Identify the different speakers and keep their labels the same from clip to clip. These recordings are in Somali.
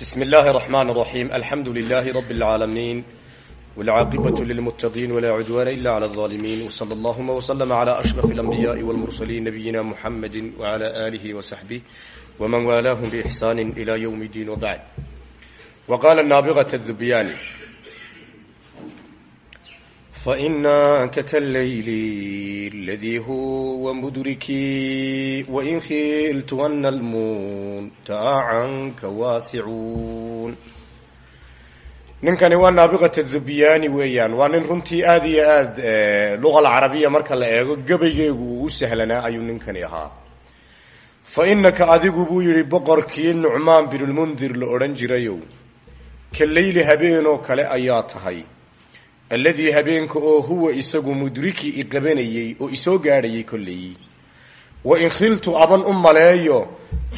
Speaker 1: بسم الله الرحمن الرحيم الحمد لله رب العالمين والعاقبة للمتقين ولا عدوان إلا على الظالمين وصلى اللهم وسلم على أشرف الأنبياء والمرسلين نبينا محمد وعلى آله وصحبه ومن والاهم بإحسان إلى يوم الدين وبعد وقال النابغة الذبياني فإنك كالليل الذي هو مدركي وإن خلت أن المنتع عنك واسعون ninkani waa naabiqata dhubyaani weeyaan waa nin runtii aada iyo aad luqa alcarabiya marka la eego gabaygeegu uu u sahlanaa ayuu ninkani ahaa fa innaka adigu buu yidhi boqorkii nucmaan binulmundir la odhan jirayow ka leyli habeenoo kale ayaa tahay alladii habeenka oo huwa isagu mudriki i qabanayey oo isoo gaadhayay kolley wa in khiltu aban u maleeyo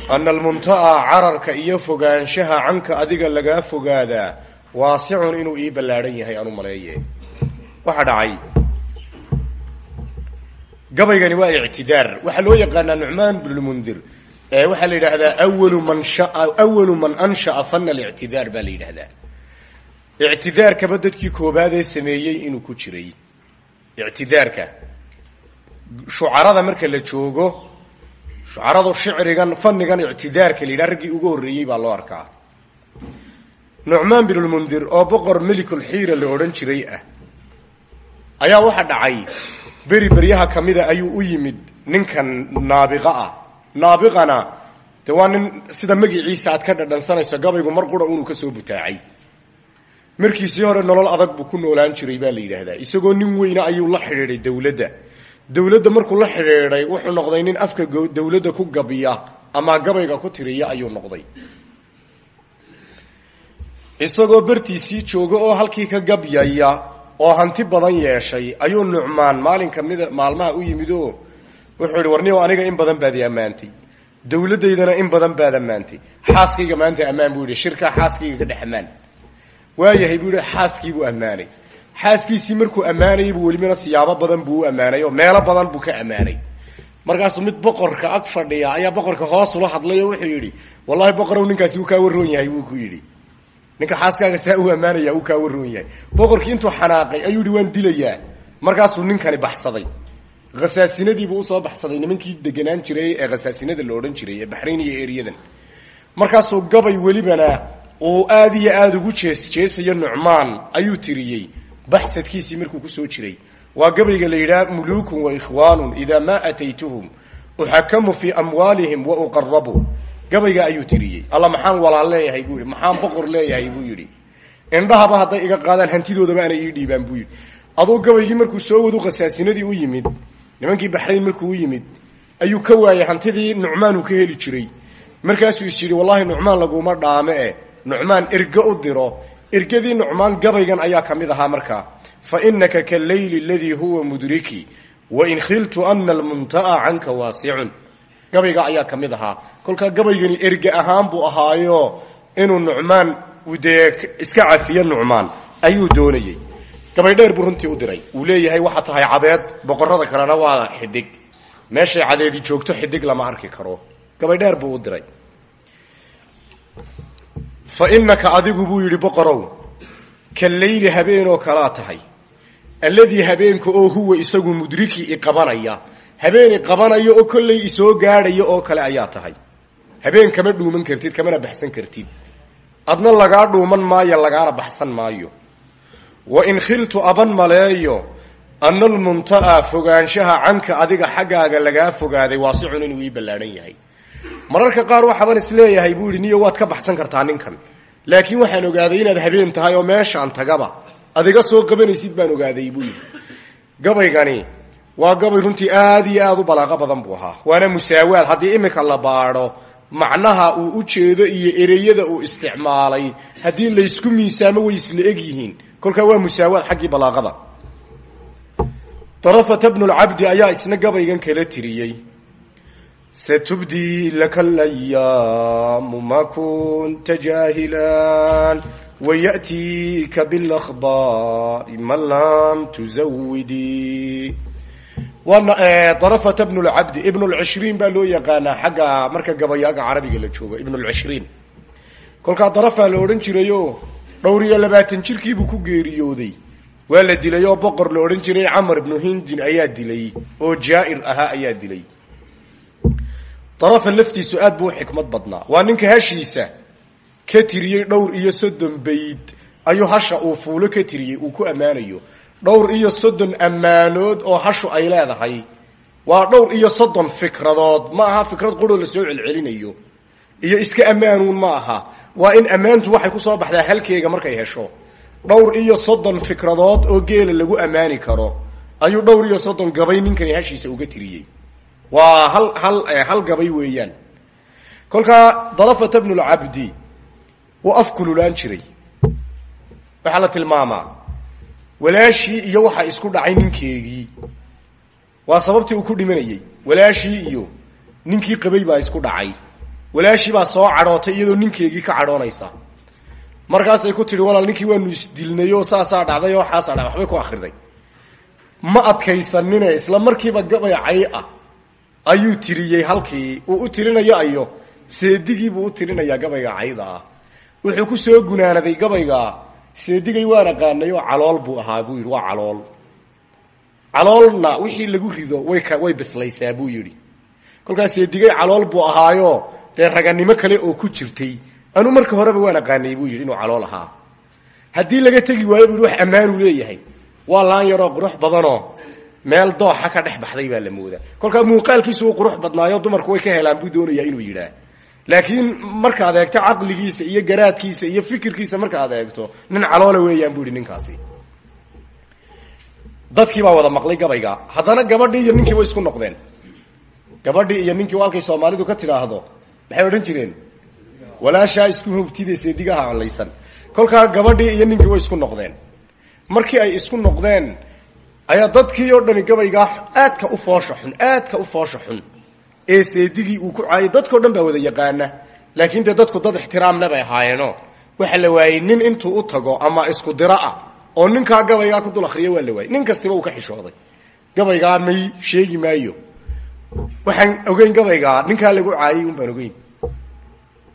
Speaker 1: ana almunta'a cararka iyo fogaanshaha canka adiga lagaa fogaadaa waasicun inuu ii ballaadhan yahay aan u maleeye. Waxaa dhacay. Gabaygani waa ictidaar. Waxaa loo yaqaanaa nucmaan binulmundir ee waxaa la yidhaahdaa awalu man ansha'a fana alictidaar baa la ictidaarkaba dadkii koobaad ee sameeyey inuu ku jiray ictidaarka shucarada marka la joogo shucaradu shicrigan fanigan ictidaarka la yidhaha raggii ugu horreeyey baa loo arkaa nucmaan binulmundir oo boqor melikulxiira la odhan jiray ah ayaa waxa dhacay beri beryaha kamida ayuu u yimid ninkan naabiqa ah naabiqana de waa nin sida magiciisa aad ka dhadhansanayso gabaygu mar qura unuu ka soo butaacay markiisii hore nolol adag buu ku noolaan jiray baa la yidhaahdaa. Isagoo nin weyna ayuu la xidhiiday dowladda. Dowladda markuu la xidhiiday wuxuu noqday nin afka dowladda ku gabiya ama gabayga ku tiriya ayuu noqday. Isagoo bartiisii jooga oo halkii ka gabyaya oo hanti badan yeeshay ayuu nucmaan maalin kamida maalmaha u yimid oo wuxuu yihi warniyow aniga in badan baad i ammaantay. Dowladdaydana in badan baad ammaantay. Xaaskayga maanta ammaan buu yihi shirkaa xaaskayga ka dhex ammaan waayahay buu yihi xaaskiibuu ammaanay. Xaaskiisii markuu ammaanayay buu welimana siyaabo badan buu u ammaanay oo meelo badan buu ka ammaanay. Markaasuu mid boqorka ag fadhiya ayaa boqorka hoos ula hadlay oo wuxuu yidhi wallahi boqorow ninkaasi uu kaa waroon yahay buu ku yidhi. Ninka xaaskaaga saa u ammaanaya uu kaa waroon yahay. Boqorkii intuu xanaaqay ayuu yihi waan dilayaa. Markaasuu ninkani baxsaday. Khasaasinadiibuu u soo baxsaday nimankii deganaan jiray ee khasaasinada la odhan jiray ee baxrayn iyo eryadan. Markaasuu gabay welibana uu aada iyo aada ugu jees jeesayo nucmaan ayuu tiriyey. Baxsadkiisii markuu ku soo jiray. Waa gabayga la yidhaha muluukun wa ikhwaanun idaa maa ataytuhum uxakamu fii amwaalihim wa uqarabu gabayga ayuu tiriyey. Alla maxaan walaal buu yidhi. Maxaan boqor leeyahay? buu yidhi. Indhahaba hadday iga qaadaan hantidoodaba aanay ii dhiibaan buu yidhi. Aduu gabaygii markuu soo wadu khasaasinadii u yimid nimankii baxrayn markuu u yimid ayuu ka waayay hantidii nucmaan uu ka heli jiray. Markaasuu is yidhi wallahi nucmaan laguma dhaame e nucmaan erge u diro ergadii nucmaan gabaygan ayaa ka mid ahaa markaa fa inaka kaleyli aladii huwa mudriki wain khiltu ana almunta'a canka waasicun gabayga ayaa ka mid ahaa. Kolkaa gabaygani erge ahaan buu ahaayo inuu nucmaan dee iska cafiyo nucmaan ayuu doonayey. Gabay dheer buu runtii u diray. Uu leeyahay waxa tahay cadeed boqorada kalena waa xidig. Meeshay cadeedi joogto xidig lama arki karo. Gabay dheer buu u diray fa innaka adigu buu yidhi boqorow ka leyli habeenoo kalaa tahay. Alladii habeenka oo huwa isagu mudriki i qabanaya. Habeen i qabanayo oo kollay isoo gaadhayo oo kale ayaa tahay. Habeen kama dhuuman kartid kamana baxsan kartid. Adna lagaa dhuuman maayo lagaana baxsan maayo. Wa in khiltu aban maleeyo ana almunta'a fogaanshaha canka adiga xaggaaga lagaa fogaaday waasicun inuu ii ballaadhan yahay mararka qaar waxaaban is leeyahay buu yidhi niyo waad ka baxsan kartaa ninkan. Laakiin waxaan ogaaday inaad habeen tahay oo meeshaan tagaba. Adiga soo qabanaysid baan ogaaday buu yidhi. Gabaygani waa gabay runtii aada iyo aada u balaaqo badan buu ahaa. Waana musaawaad. Haddii iminka la baadho macnaha uu u jeedo iyo ereyada uu isticmaalay haddii laysku miisaamo way isla eg yihiin. Kolkaa waa musaawaad xaggii balaaqada. Darafata bnulcabdi ayaa isna gabaygan kala tiriyey laka alayaamu ma kunta jaahilan waya'tiika biاlahbaari man lam tuzawidii waana darafata bn lcabdi ibn lcishriin baa loo yaqaanaa xagga marka gabayaaga carabiga la joogo ibn lcishriin kolkaa darafaa la odhan jirayo dhowr iyo labaatan jirkiibuu ku geeriyooday waa la dilay oo boqor la odhan jiray camar ibnu hindin ayaa dilay oo jaa'ir ahaa ayaa dilay darafa laftiisu aad buu u xikmad badnaa. Waa ninka hashiisa ka tiriyey dhowr iyo soddon bayd ayuu hasha uu fuulo ka tiriyey uu ku ammaanayo. Dhowr iyo soddon ammaanood oo hashu ay leedahay. Waa dhowr iyo soddon fikradood. Ma aha fikrad quroo la soo celcelinayo. Iyo iska ammaanuun ma aha. Waa in ammaantu waxay ku soo baxdaa halkeega markay hesho. Dhowr iyo soddon fikradood oo geela lagu ammaani karo. Ayuu dhowr iyo soddon gabay ninkani hashiisa uga tiriyey waa hal hal hal gabay weeyaan. Kolkaa darafata bnulcabdi wuu afkululaan jiray. Waxaa la tilmaamaa walaashii iyo waxaa isku dhacay ninkeegii. Waa sababtii uu ku dhimanayey walaashii iyo ninkii qabay baa isku dhacay. Walaashii baa soo cadhootay iyadoo ninkeegii ka cadhoonaysa. Markaasay ku tihi walaal ninkii waanu isdilnay oo saasaa dhacday oo waxaasaa dha waxbay ku akriday ma adkaysanine isla markiiba gabay cay ah ayuu tiriyey halkii. Uu u tirinayo ayo. Seedigiibuu u tirinayaa gabayga cayda. Ah wuxuu ku soo gunaanaday gabayga. Seedigay waan aqaanay oo calool buu ahaa buu yidhi waa calool. Caloolna wixii lagu rido way ka way bislaysaa buu yidhi. Kolkaas seedigay calool buu ahaayo dee raganimo kale oo ku jirtay. Anuu marka horeba waan aqaanay buu yidhi inuu calool ahaa. Haddii laga tegi waayo buu yidhi wax ammaanuu leeyahay. Waa laan yaroo qurux badanoo meel dooxa ka dhex baxday baa la moodaa. Kolkaa muuqaalkiisu uu qurux badnaayo dumarku way ka helaan buu doonayaa inuu yidhaah. Laakiin markaad eegto caqligiisa iyo garaadkiisa iyo fikirkiisa markaad eegto nin caloola weeyaan bu ihi ninkaasi. Dadkii baa wada maqlay gabayga. Haddana gabadhii iyo ninkii way isku noqdeen. Gabadhii iyo ninkii halkay soomaalidu ka tidhaahdo maxay odhan jireen? Walaashaa isku hubtide seedigaha allaysan kolkaa gabadhii iyo ninkii way isku noqdeen. Markii ay isku noqdeen ayaa dadkii oo dhani gabaygaa aadka u foosha xun aadka u foosha xun. Ee seedigii uu ku caayay dadkao dhan baa wada yaqaana. Laakiin dee dadku dad ixtiraamle bay ahaayeeno waxa la waayey nin intuu u tago ama isku diro ah oo ninkaa gabaygaa ku dul akriya waa la waayey nin kastiba uu ka xishooday. Gabaygaa may sheegi maayo. Waxaan ogeyn gabaygaa ninkaa lagu caayay un baan ogeyn.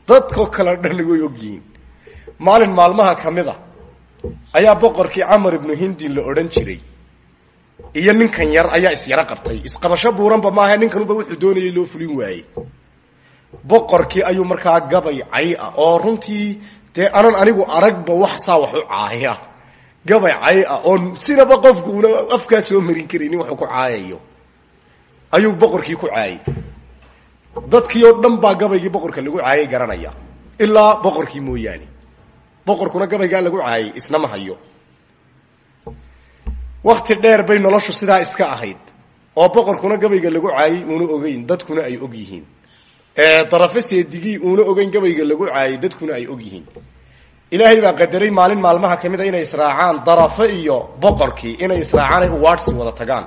Speaker 1: Dadko kale dhan way ogyihiin. Maalin maalmaha ka mid a ayaa boqorkii camar ibnu hindin la odhan jiray iyo ninkan yar ayaa isyaro qabtay. Isqabasho buuranba maaha ninkanuba wuxuu doonayay loo fulin waayey. Boqorkii ayuu markaa gabay cay ah oo runtii dee anan anigu aragba wax saa wax u caaya gabay cay ah oo sinaba qofku una afkaa soo marin karaynin waxuu ku caayayo. Ayuu boqorkii ku caayay. Dadkii oo dhan baa gabaygii boqorka lagu caayay garanaya ilaa boqorkii mooyaane. Boqorkuna gabaygaa lagu caayay isna ma hayo wakti dheer bay noloshu sidaa iska ahayd. Oo boqorkuna gabayga lagu caayay uuna ogeyn dadkuna ay og yihiin. Darafo seedigii uuna ogeyn gabayga lagu caayay dadkuna ay og yihiin. Ilaahay baa qadaray maalin maalmaha ka mid a inay israacaan darafo iyo boqorkii inay israacaan ay uwaadhsi wada tagaan.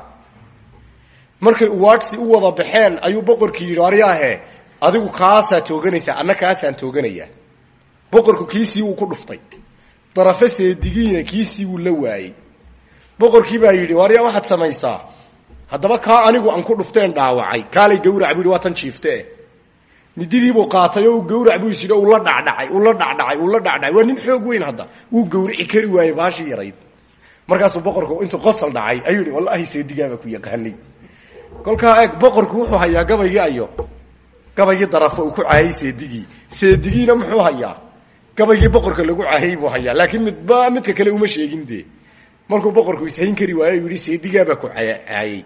Speaker 1: Markay uwaadhsi u wada baxeen ayuu boqorkii yidhi aryaahe adigu kaasaa tooganaysaa anna kaasaan tooganayaa. Boqorku kiisii wuu ku dhuftay. Darafo seedigiina kiisii wuu la waayey boqorkii baa yidhi waryaa waxaad samaysaa? Haddaba kaa anigu aan ku dhufteen dhaawacay. Kaalay gawrac buu yidhi waa tan jiifte. Qaatay oo gawrac buu is yidhi ula dhacdhacay ula dhacdhacay ula dhacdhacay. Waa nin xoog weyn hadda. Wuu gawrici kari waayey baashii yarayd. Markaasuu boqorku intuu qosol dhacay ayuu yidhi wallaahi seedigaabaa ku yaqaanay. Kolkaa eeg boqorku wuxuu hayaa gabaygii ayo. Gabaygii darafo uu ku caayay seedigii seedigiina muxuu hayaa? Gabaygii boqorka lagu caayay buu hayaa. Laakiin midba midka kale uma sheegin dee markuu boqorku ishayn kari waayo yidhi seedigaabaa ku caayay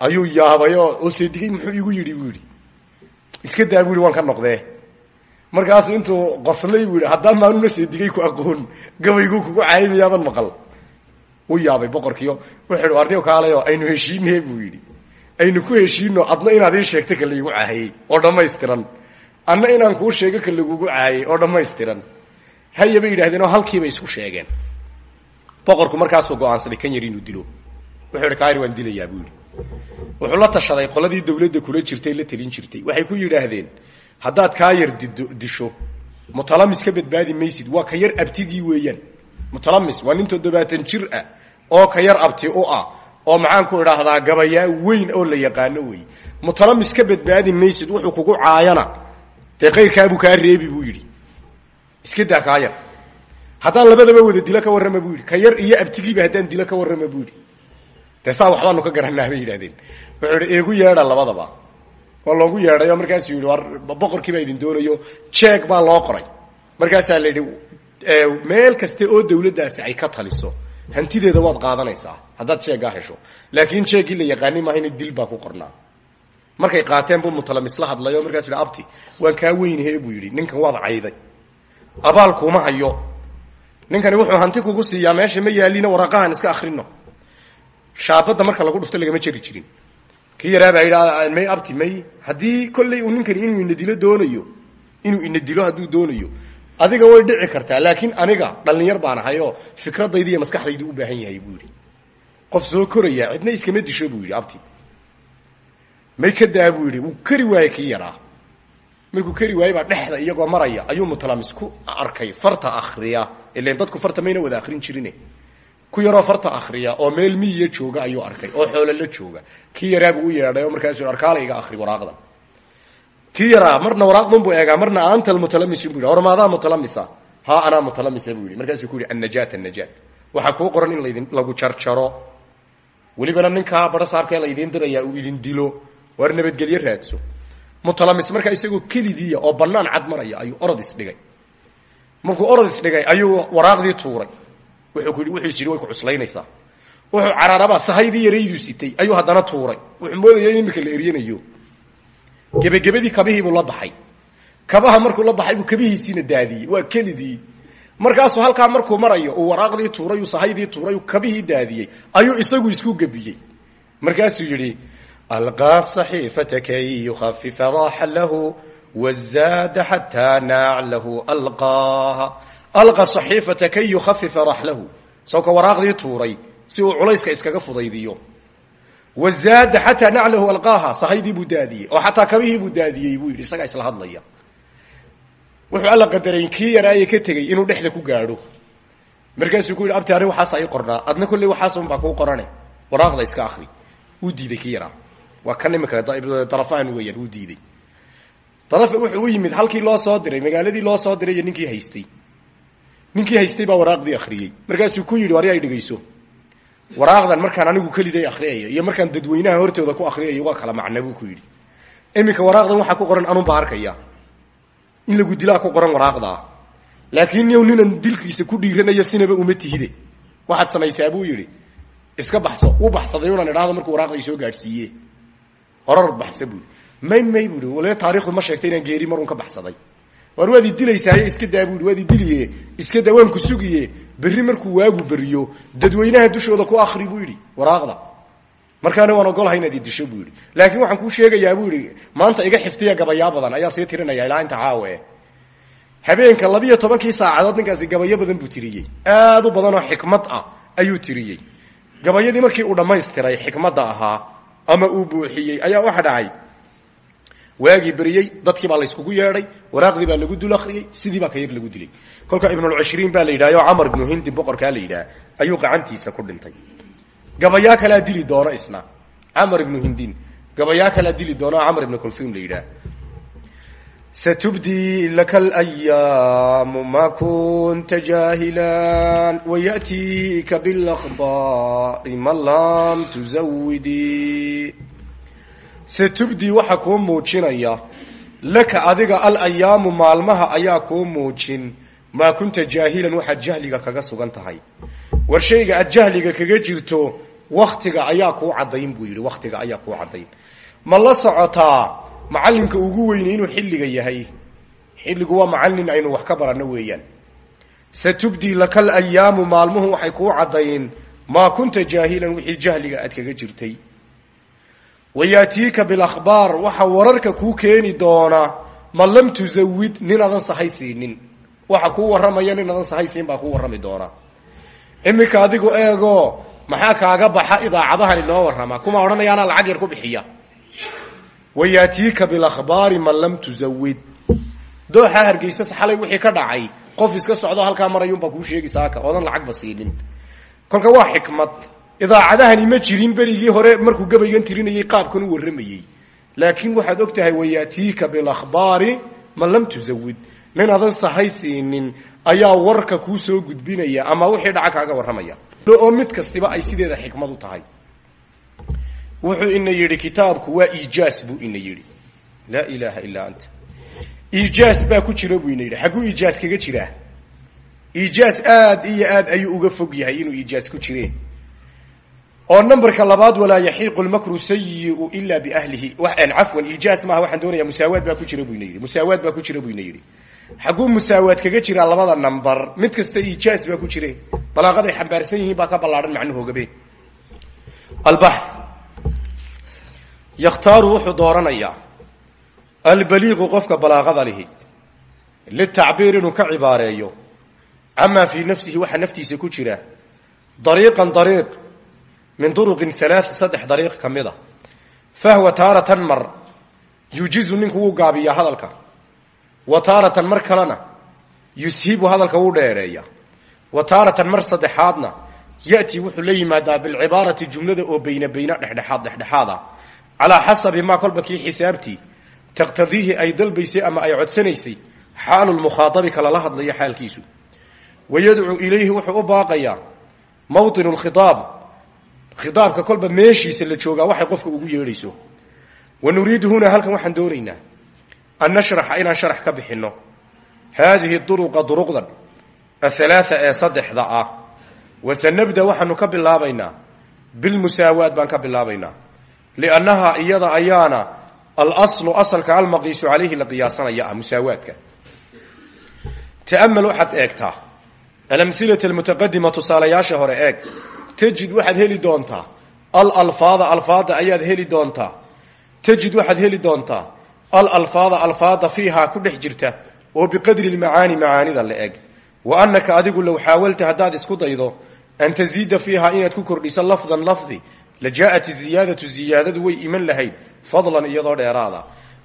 Speaker 1: ayuu yaabayoo oo seedigay muxuu igu yidhi? buu yidhi. Iska daa bu yidhi waan ka noqdee. Markaasu intuu qoslay buu yidhi haddaan maanuna ku aqoon gabayguu kugu caayay miyaadan maqal. U yaabay boqorkiio wuxuu arniyo kaalayo aynu heshiine buu yidhi. Aynu ku heshiino adna inaad ii sheegto ka laygu caayay oo dhammaystiran. Adna inaan kuu sheego ka lagugu caayay oo dhammaystiran. Haya bay yidhahdeen oo halkiibay isku sheegeen boqorku markaasuu go'aansaday kan yar inuu dilo. Wuxuu yidhi kaari waan dilayaa buu wuxuu la tashaday qoladii dawladda kula jirtay la telin jirtay. Waxay ku yidhaahdeen haddaad kaa yar dido disho mutalamis ka badbaadi maysid waa ka yar abtigii weeyaan. Mutalamis waa nin toddobaatan jir ah oo ka yar abti u ah oo maxaanku idhaahdaa gabayaa weyn oo la yaqaano wey mutalamis ka badbaadi maysid wuxuu kugu caayana. Dee kayrkaabuu kaa reebi buu yidhi. Iska daa kaa yar haddaan labadaba wada dilo ka warrama bu yidhi. Ka yar iyo abtigiiba haddaan dilo ka warrama bu yidhi. Dee waxbaanu ka garanaa bay yidhahdeen wuxuu ihi eegu yeedha labadaba. Waa loogu yeedhay oo yidhi boqorkii baa idin doonayo jeeg baa loo qoray. Markaasaa la yidhi meel kaste oo dawladdaasi ay ka taliso hantideeda waad qaadanaysaa haddaad jeeggaa hesho. Laakiin jeeggii la yaqaani maaha dil baa ku qornaa. Markay qaateen buu mutalamis la hadlay oo markaas yidhi abti waan kaa weynahe buu yidhi. Ninkan waad cayday. Abaal kuma hayo ninkani wuxuu hanti kugu siiyaa meesha ma yaalina waraaqahan iska akrino shaabadda marka lagu dhufto lagama jeri jirin. Kii yaraabaa yidhi may abti may. Haddii kolley uu ninkani inuu ina doonayo inuu ina dilo doonayo adiga way dhici kartaa laakiin aniga dhalinyar baan ahay oo fikradaydi iyo maskaxdaydi u baahan yahay buu qof soo koraya cidna iskama disho buu abti. May ka daa buu yidhi wuu keri yaraa. Markuu keri waayey baa dhexda iyagoo maraya ayuu mutalamis ku arkay farta akriya ilan dadku farta mayna wada akrin jirine ku yaroo farta akriya oo meel miyiya jooga ayuu arkay oo xoolo la jooga kii yaraabuu u yeedhay oo markaasu arkaala iga akri waraaqda kii yaraa marna waraaqdunbuu eegaa marna anta almutalamisin bu yidhi hor maadaa mutalamisa ha anaa mutalamisa buu yidhi markaasuu ku yidhi annajaat annajaat waxaa kuu qoran in laydin lagu jarjaro welibana ninkaa bara saabkee laydiin dirayaa uu idin dilo waar nabadgelyo raadso mutalamis markaa isagoo kelidiiya oo bannaan cad maraya ayuu orod isdhigay markuu orod isdhigay ayuu waraaqdii tuuray. Yidhi way ku cuslaynaysaa. Wuxuu cararabaa sahaydii yarayduu sitay ayuu haddana tuuray. Wuxuu moodaya in imika la eryanayo gebagebadii kabihiibuu la baxay. Kabaha markuu la baxay buu kabihiisiina waa kelidii. Markaasuu halkaa markuu marayo uu tuuray uu tuuray uu kabihii ayuu isagu isku gebiyey. Markaasuu yidhi alqaa صaxiifata kay yukafifa raaxa lahu wzaada xataa naaclahu alqaaha alqa صaxiifata kay yukhafifa raaxlahu sawka waraaqdii tuuray si uu culayska iskaga fudaydiyo wazaada xataa naclahu alqaaha sahaydii buu daadiyey oo xataa kabihii buu daadiyey buu yidhi isagaa isla hadlaya wuxuu alla qadarayn kii yaraaye ka tegey inuu dhexda ku gaadho markaasuu ku yidhi abti ani waxaasa ii qornaa adna kolley waxaasun baa kuu qorane waraaqda iska akri wuu diiday kii yaraa waa kan imika darafahan weeyaan wuu diiday daraf wuxuu u yimid halkii loo soo diray magaaladii loo soo diray iyo ninkii haystay. Ninkii haystay baa waraaqdii akhriyey. Markaasuu ku yidhi wari ay dhegayso waraaqdan markaan anigu keliday akriyayo iyo markaan dadweynaha hortooda ku akriyayo waa kala macna buu ku yidhi. Iminka waraaqdan waxaa ku qoran anunbaa arkaya. In lagu dilaa ku qoran waraaqdaa. Laakiin yow ninan dilkiisa ku dhiiranaya sinaba uma tihide. Waxaad samaysaa buu yidhi. Iska baxso u baxsaday unan idhaahdo markuu waraaqdii soo gaadhsiiye horarad baxsa buui may may buui waliba taarikhdu ma sheegtay inaan geeri marun ka baxsaday. War waad idilaysaaye iska daa waad idiliye iska daa ku sugiye berri markuu waagu beriyo dadweynaha dushooda ku akri buu yidhi waraaqda. Markaana waan ogolahay inaad idisho buu yidhi laakiin waxaan kuu sheegayaa buu yidhi maanta iga xiftiya gabayaa ayaa sii tirinaya ilaa inta caawe habeenka labiyo tobankii saacadood ninkaasi gabayo buu tiriyey. Aad u badan oo xikmad ah ayuu tiriyey. Gabayadii markii uu dhammaystiray xikmadda ahaa ama uu buuxiyey ayaa waxa dhacay waagii beriyey dadkii baa layskugu yeedhay waraaqdii baa lagu dul ariyey sidii baa ka yar lagu dilay. Kolka ibnulcishriin baa la yidhahyo camar ibnu hindi boqorkaa la yidhaah ayuu qacantiisa ku dhintay. Gabayaa kalaa dili doono isna camar ibnu hindin. Gabayaa kalaa dili doono camar ibnu kulum la yidhaah satubdii laka ma kunta jaahilan wayatiika bilahbaari ma lam tuzawidii satubdii waxaa kuu muujinaya laka adiga alayaamu maalmaha ayaa kuu muujin maa kunta jaahilan waxaad jahliga kaga sugan tahay. War shayga aad jahliga kaga jirto waktiga ayaa kuu caddayn buu yidhi wakhtiga ayaa kuu caddayn. Ma la socotaa macallinka ugu weyne inuu xilliga yahay? Xilligu waa macallin aynu wax ka baranno weeyaan. Satubdii laka alayaamu maalmuhu waxay kuu caddayn maa kunta jaahilan wixii jahliga aad kaga jirtay wayaatiika bilakhbaar waxa wararka kuu keeni doona man lam tusawid nin adan sahay waxa kuu warramaya nin adan sahay siin baa kuu warrami doona. Iminka adigu eego maxaa kaaga baxa idaacadahan inoo warrama? Kuma odhanaya lacag yar ku bixiya. Wayaatiika bilakhbaari man lam tusawid dooxa hargeysas xalay wixii ka dhacay. Qof iska socdo halkaa marayuunbaa kuu sheegi saaka oodan lacagba siinin. Kolka waa xikmad idaacadahani ma jirin berigii hore markuu gabaygan tirinayay qaabkan u warramayey laakiin waxaad og tahay wayaatiika bilakhbaari man lam tusawid nin adan sahay ayaa warka kuu soo gudbinaya ama wixii dhaca kaaga warramaya. Oo mid kastiba ay sideeda xikmad u tahay. Wuxuu ina yidhi kitaabku waa iijaas buu ina yidhi. Laa ilaaha illaa anta. Iijaas baa ku jira buu ina yidhi. Xagguu iijaas kaga jiraa? Iijaas aad iyo aad ayuu uga fog yahay inuu iijaas ku jire oo numberka labaad walaa yaxiiqu lmakru sayiu ila biahlihi. Cafwan iijaas maaha waxaan doonaya musaawaad baa ku jira bu ina musaawaad baa ku jira bu ina xagguu musaawaad kaga jiraa labada number mid kasta iijaas baa ku jire balaaqaday xambaarsan yihiin baa ka ballaadhan macnuhoogabe albax yakhtaaru wuxuu dooranayaa albaliiqu qofka balaaqada lihi litacbiir inuu ka cibaareeyo camaa fii nafsihi waxa naftiisa ku jira dariiqan dariiq min duruqin halaa saddex dariiq ka mid a fahwa taaratan mar yujizu ninku wuu gaabiyaa hadalka wa taaratan mar kalena yushibu hadalka wuu dheereeya wa taaratan mar saddexaadna ya'tii wuxuu la yimaadaa bilcibaarati jumlada oo beyna beyna dhexdhexaad dhexdhexaada calaa xasabi maa kolba kii xisaabtii taqtadiihi ay dalbaysay ama ay codsanaysay xaalu lmukhaadabi ka lala hadlayo xaalkiisu wayadcuu ilayhi wuxuu u baaqayaa mawطinu lkhiaab khiaabka kolba meeshiisa la joogaa waxay qofka ugu yeedhayso. Wa nuriidu huna halkan waxaan doonaynaa an nashraxa inaan sharax ka bixinno. Haadihi duruqa duruqdan athalaatha ee saddexda ah. Wasanabda waxaanu ka bilaabaynaa bilmusaawaad baan ka bilaabaynaa. Liannaha iyada ayaana alaslu asalka almaqiisu calayhi la qiyaasanaya ah musaawaadka. Ta'amal waxaad eegtaa alamhilata almutaqadima tusaalayaasha hore eeg tajid waxaad heli doontaa. Alalfaada alfaada ayaad heli doontaa. Tajid waxaad heli doontaa. Alalfaada alfaada fiihaa ku dhex jirta oo biqadri lmacaani macaanida la eg. Wa annaka adigu low xaawalta haddaad isku daydo an taziida fiihaa inaad ku kordhiso lafdan lafdi la jaaءat ziyaadatu ziyaadadu way iman lahayd fadlan iyadoo dheeraada.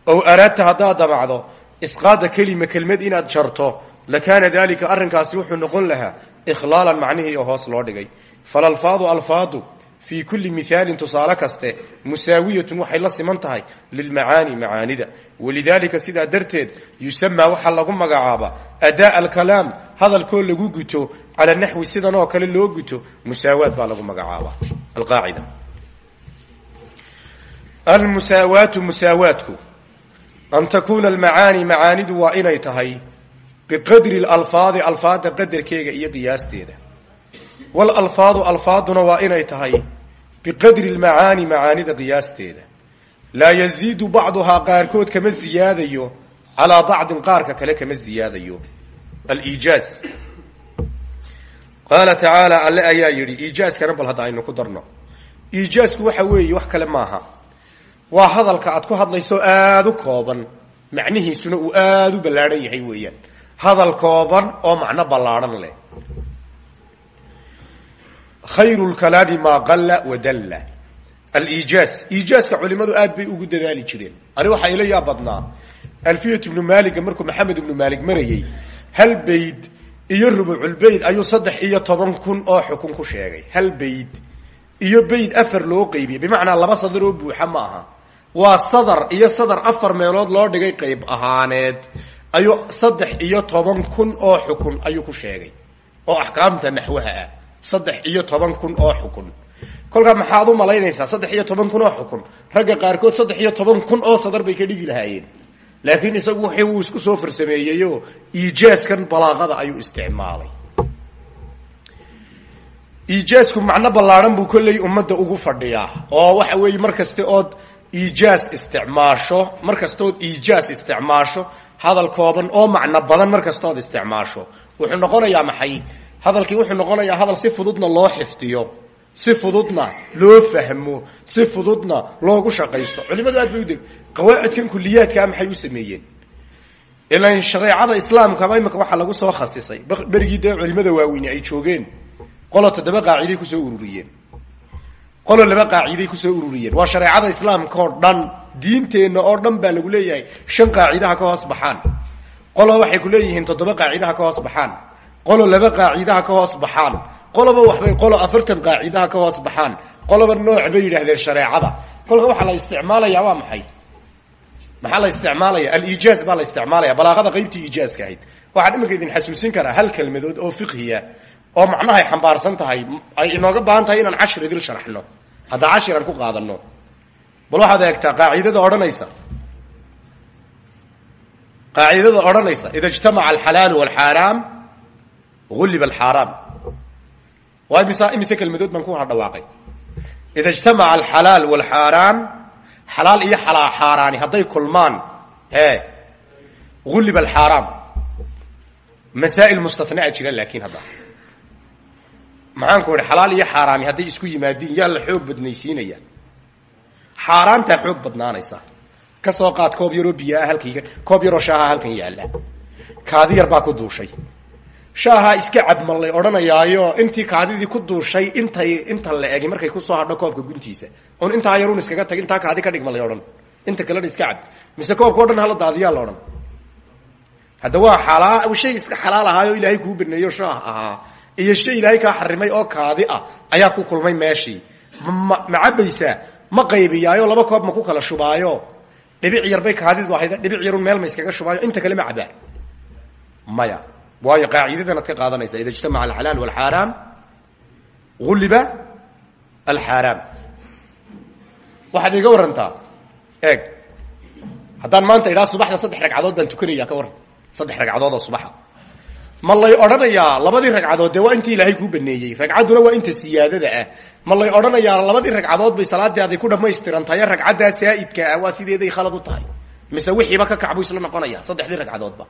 Speaker 1: Ow araadta haddaad damacdo isqaada kelima kelmad inaad jarto lakaana dalika arrinkaasi wuxuu noqon lahaa ikhlaalan macnihii oo hoos loo dhigay falalfaadu alfaadu fii kulli mihaalin tusaale kaste musaawiyatun waxay la siman tahay lilmacaani macaanida walidaalika sidaa darteed yusamaa waxaa lagu magacaabaa adaa alkalaam hadalkoo lagu guto cala naxwi sidan oo kale loo guto musaawaad baa lagu magacaabaa alqaacida almusaawaatu musaawaadku an takuuna biqadri lalfaadi alfaada qadarkeega iyo qiyaasteeda. Walalfaadu alfaaduna waa inay tahay biqadri lmacaani macaanida qiyaasteeda. Laa yaziidu bacduhaa qaarkood kama ziyaadayo calaa bacdin qaarka kale kama ziyaadayo. Aliijaaz qaala tacaala alle ayaa yidhi iijaaskana bal hadda aynu ku darno. Iijaasku waxa weeye wax kale maaha. Waa hadalka aad ku hadlayso aada u kooban. Macnihiisuna uu aada u ballaadhan yahay weeyaan hadal kooban oo macno ballaadhan leh. Khayru lkalaami maa qalla wadalla aliijaas iijaaska culimadu aad bay ugu dadaali jireen. Ani waxaa ila yaa badnaa. Alfiyat ibnu maaliga markuu maxamed ibnu maalig marayey hal bayd iyo rubuculbayd ayuu saddex iyo toban kun oo xukun ku sheegay. Hal bayd iyo bayd afar loo qeybiyey bimacnaa laba sadar oo buuxa ma aha. Waa sadar iyo sadar afar meelood loo dhigay qeyb ahaaneed ayuu saddex iyo toban kun oo xukun ayuu ku sheegay. Oo axkaamta naxwaha ah. Saddex iyo toban kun oo xukun. Kolkaa maxaad u malaynaysaa saddex iyo toban kun oo xukun? Ragga qaarkood saddex iyo toban kun oo sadar bay ka dhigi lahaayeen. Laakiin isagu wixii wuu isku soo farsameeyeyoo iijaaskan balaaqada ayuu isticmaalay. Iijaasku macno ballaadhan buu kolley ummadda ugu fadhiyaa. Oo waxa weeye mar kaste ood iijaas isticmaasho mar kastood iijaas isticmaasho hadal kooban oo macno badan mar kastood isticmaasho. Wuxuu noqonayaa maxay? Hadalkii wuxuu noqonayaa hadal si fududna loo xifdiyo si fududna loo fahmo si fududna loogu shaqaysto. Culimadu aad bay qawaacidkan kuliyaadkaa maxay u sameeyeen? Ilan shareecada islaamkaba imika waxaa lagu soo khasisay. Berigii dee culimada waaweyne ay joogeen. Qolo toddoba qaaciday ku soo ururiyeen. Qolo laba qaaciday ku soo ururiyeen. Waa shareecada islaamka oo dhan diinteenna oo dhan baa lagu leeyahay shan qaacidaha ka hoos baxaan. Qolo waxay ku leeyihiin toddoba qaacidaha ka hoos baxaan. Qolo laba qaacidaha ka hoos baxaan. Qoloba waxbay qolo afartan qaacidaha ka hoos baxaan. Qoloba nooc bay yidhaahdeen shareecada. Kolka waxaa la isticmaalayaa waa maxay? Maxaa la isticmaalaya? Aliijaaz baa la isticmaalaya. Balaaqada qaybtii iijaaska ahayd. Waxaan iminka idin xasuusin karaa hal kelmadood oo fiqhiya oo macnahay xambaarsan tahay. Ay inooga baahan tahay inaan cashir idil sharxno haddaa cashir aan ku qaadano bal waxaad eegtaa qaacidada odhanaysa. Qaacidada odhanaysa ida ijtamaca alxalaalu walxaaraam gulliba alxaaraam. Waa imisa imise kelmadood baan ku hadhawaaqay ida ijtamaca alxalaal walxaaraam xalaal iyo xaaraani hadday kulmaan e gulliba alxaaraam. Masaa'il mustathnaa jira laakiin hadda. Maxaanku idhi xalaal iyo xaaraami hadday isku yimaadiin yaa la xoog badnaysiinaya xaaraantaa xoog badnaanaysa. Ka soo qaad koob yaroo biyaa halkayga koob yaroo shaaha halkan yaalla. Kaadi yar baa ku duushay. Shaahaa iska cabma lay odhanayaayo intii kaadidii ku duushay intay inta la egi markay ku soo hadho koobka guntiisa. Oon intaa yarun iskaga tag intaa kaadi ka dhigma lay odhan. Inta kalena iska cab. Mise koobka o dhan hala daadiyaa la odhan. Hadda waa xalaa shay iska xalaal ahaayo ilaahay kuu baneeyo shaah ahaa. Iyo shay ilaahay kaa xarimay oo kaadi ah ayaa ku kulmay meeshii. Ma ma cabaysaa ma qaybiyaayo laba koob ma ku kala shubaayo. Dhibic yar bay kaadidu ahayd dhibic yarun meel ma iskaga shubaayo. Inta kale ma cabaa. Maya. Waayo qaacidadan ad ka qaadanaysa ida ijtamaca alxalaal walxaaraam gulliba alxaaraam. Waxaad iga warantaa eeg. Haddaan maanta idhaa subaxda saddex ragcadood baan tukanaya ka waran saddex ragcadood oo ma lay odhanayaa labadii ragcadood dee waa intii ilaahay kuu baneeyey? Ragcadduna waa inta siyaadada ah. Ma lay odhanayaa labadii ragcadood bay salaadaadi ku dhamaystirantaye ragcaddaa saa'idka ah waa sideeday khalad u tahay. Mise wixiiba ka kac buu isla noqonaya saddexdii ragcadoodba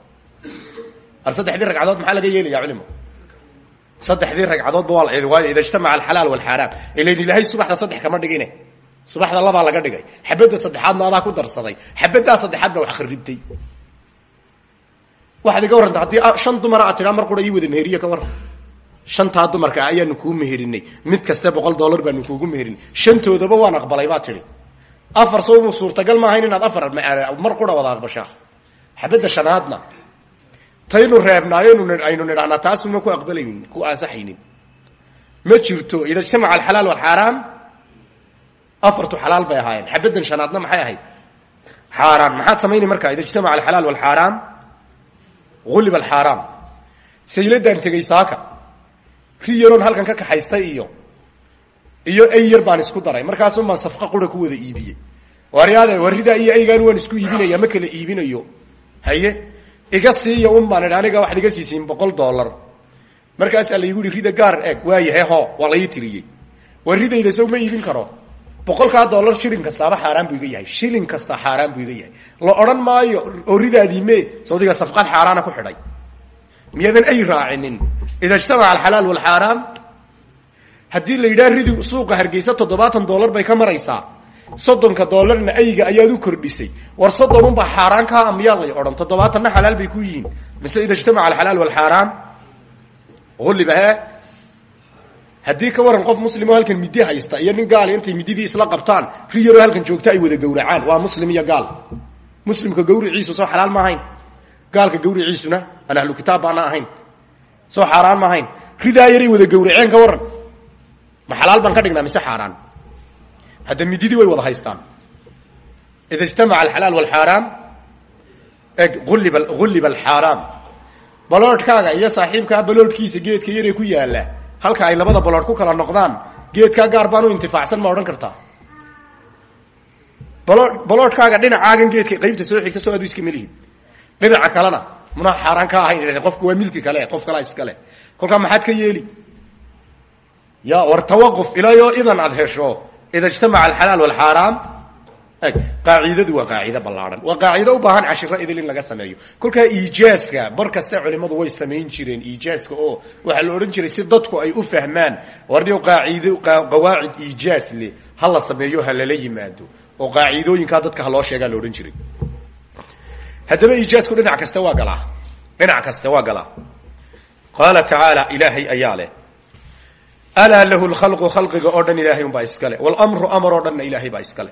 Speaker 1: ar saddexdii ragcadood maxaa laga yeelaya culimo? Saddexdii ragcadoodba waa la waayo ida ijtamaca alxalaal walxaaraam. Ilayn ilaahay subaxda saddex kama dhigine. Subaxda labaa laga dhigay. Xabadda saddexaadna adaa ku darsaday. Xabaddaa saddexaad wax kharibtay waxaad iga warranta haddii shan dumara aad tidhaa mar qura ii wada meheriye ka warran shantaa dumarka ah ayaanu kuu meherinay mid kaste boqol dollar baanu kuugu meherinay shantoodaba waan aqbalay baa tidhi. Afar sowmu suurtagal ma ahayn inaad afar mar qura wada aqbashaa xabadda shanaadna. Taynu reebnaayo aynu nidhahnaa taasuna ku aqbalaynin ku ansaxaynin ma jirto ida ijtamaca alxalaal walxaaraam afartu xalaal bay ahaayeen. Xabaddan shanaadna maxay ahayd? Xaaraan maxaad samayni markaa ida ijtamaca alxalaal walxaaraam gulliba alxaaraam sayladaan tegey saaka ri yaroon halkan ka kaxaystay iyo iyo ay yar baan isku daray markaasun baan safqa qura ku wada iibiyey waryaade warridaa iyo aygaan waan isku iibinaya ma kala iibinayo haye iga siiya un baan idhi aniga waxaad iga siisiin boqol dollar markaasaa laygu yihi rida gaar eeg waayahe ho waa la ii tiriyey war ridayda sow ma iibin karo boqolkaa dollar shilin kastaaba xaaraan buu iga yahay. Shilin kasta xaaraan buu iga yahay. La odhan maayo oo ridaadii me sawdiga safqad xaaraana ku xidhay. Miyaadan ay raacinin? Ida ijtamaca alxalaal walxaaraam haddii la yidhaha ridi suuqa hargeysa toddobaatan dollar bay ka maraysaa. Soddonka dollarna ayga ayaad u kordhisay. War soddon unbaa xaaraan kaa miyaa lay odhan? Toddobaatanna xalaal bay ku yihiin. Mise ida ijtamaca alxalaal walxaaraam ulliba he haddii ka waran qof muslim oo halkan midi haysta iyo nin gaali intay mididii isla qabtaan ri halkan joogta ay wada gowracaan. Waa muslim iyo gaal. Muslimka gawriciisu soo xalaal ma ahayn. Gaalka gawriciisuna aan ahlu kitaab baana ahayn. Soo xaaraan ma ahayn. Ridaa yaray wada gawraceen ka waran. Ma xalaal baan ka dhignaa mise xaaraan? Hadda mididii way wada haystaan. Ida ijtamaca alxalaal walxaaraam eg ulliba gulliba alxaaraam. Baloodhkaaga iyo saaxiibkaa baloodhkiisa geedka yaree ku yaalla halka ay labada baloodh ku kala noqdaan geedkaa gaar baan u intifaacsan ma odhan kartaa. Balo baloodhkaaga dhinacaagan geedka qaybta soo xigta soo adu iska melihid dhinaca kalena muna xaaraan ka ahayn qofku waa milki kale qof kalaa iskale kolkaa maxaad ka yeeli? Ya war tawaquf ilaayo idan aad hesho ida ijtamaca alxalaal walxaaraam eg qaacidadu waa qaacido ballaadhan waa qaacido u baahan cashiro idil in laga sameeyo. Kolkaa iijaaska bar kasta culimadu way samayn jireen iijaaska oo waxaa la odhan jiray si dadku ay u fahmaan. Warnio qaacido qawaacid iijaas leh ha la sameeyo ha lala yimaado. Oo qaacidooyinkaa dadka ha loo sheegaa la odhan jiray. Haddaba iijaasku dhinac kasta waa galaa dhinac kasta waa galaa qaala tacaala ilaahay ayaa leh alaa lahu lkhalqu khalqiga oo dhan ilaahay unbaa iskale wlmru amar oo dhanna ilaahay baa iskale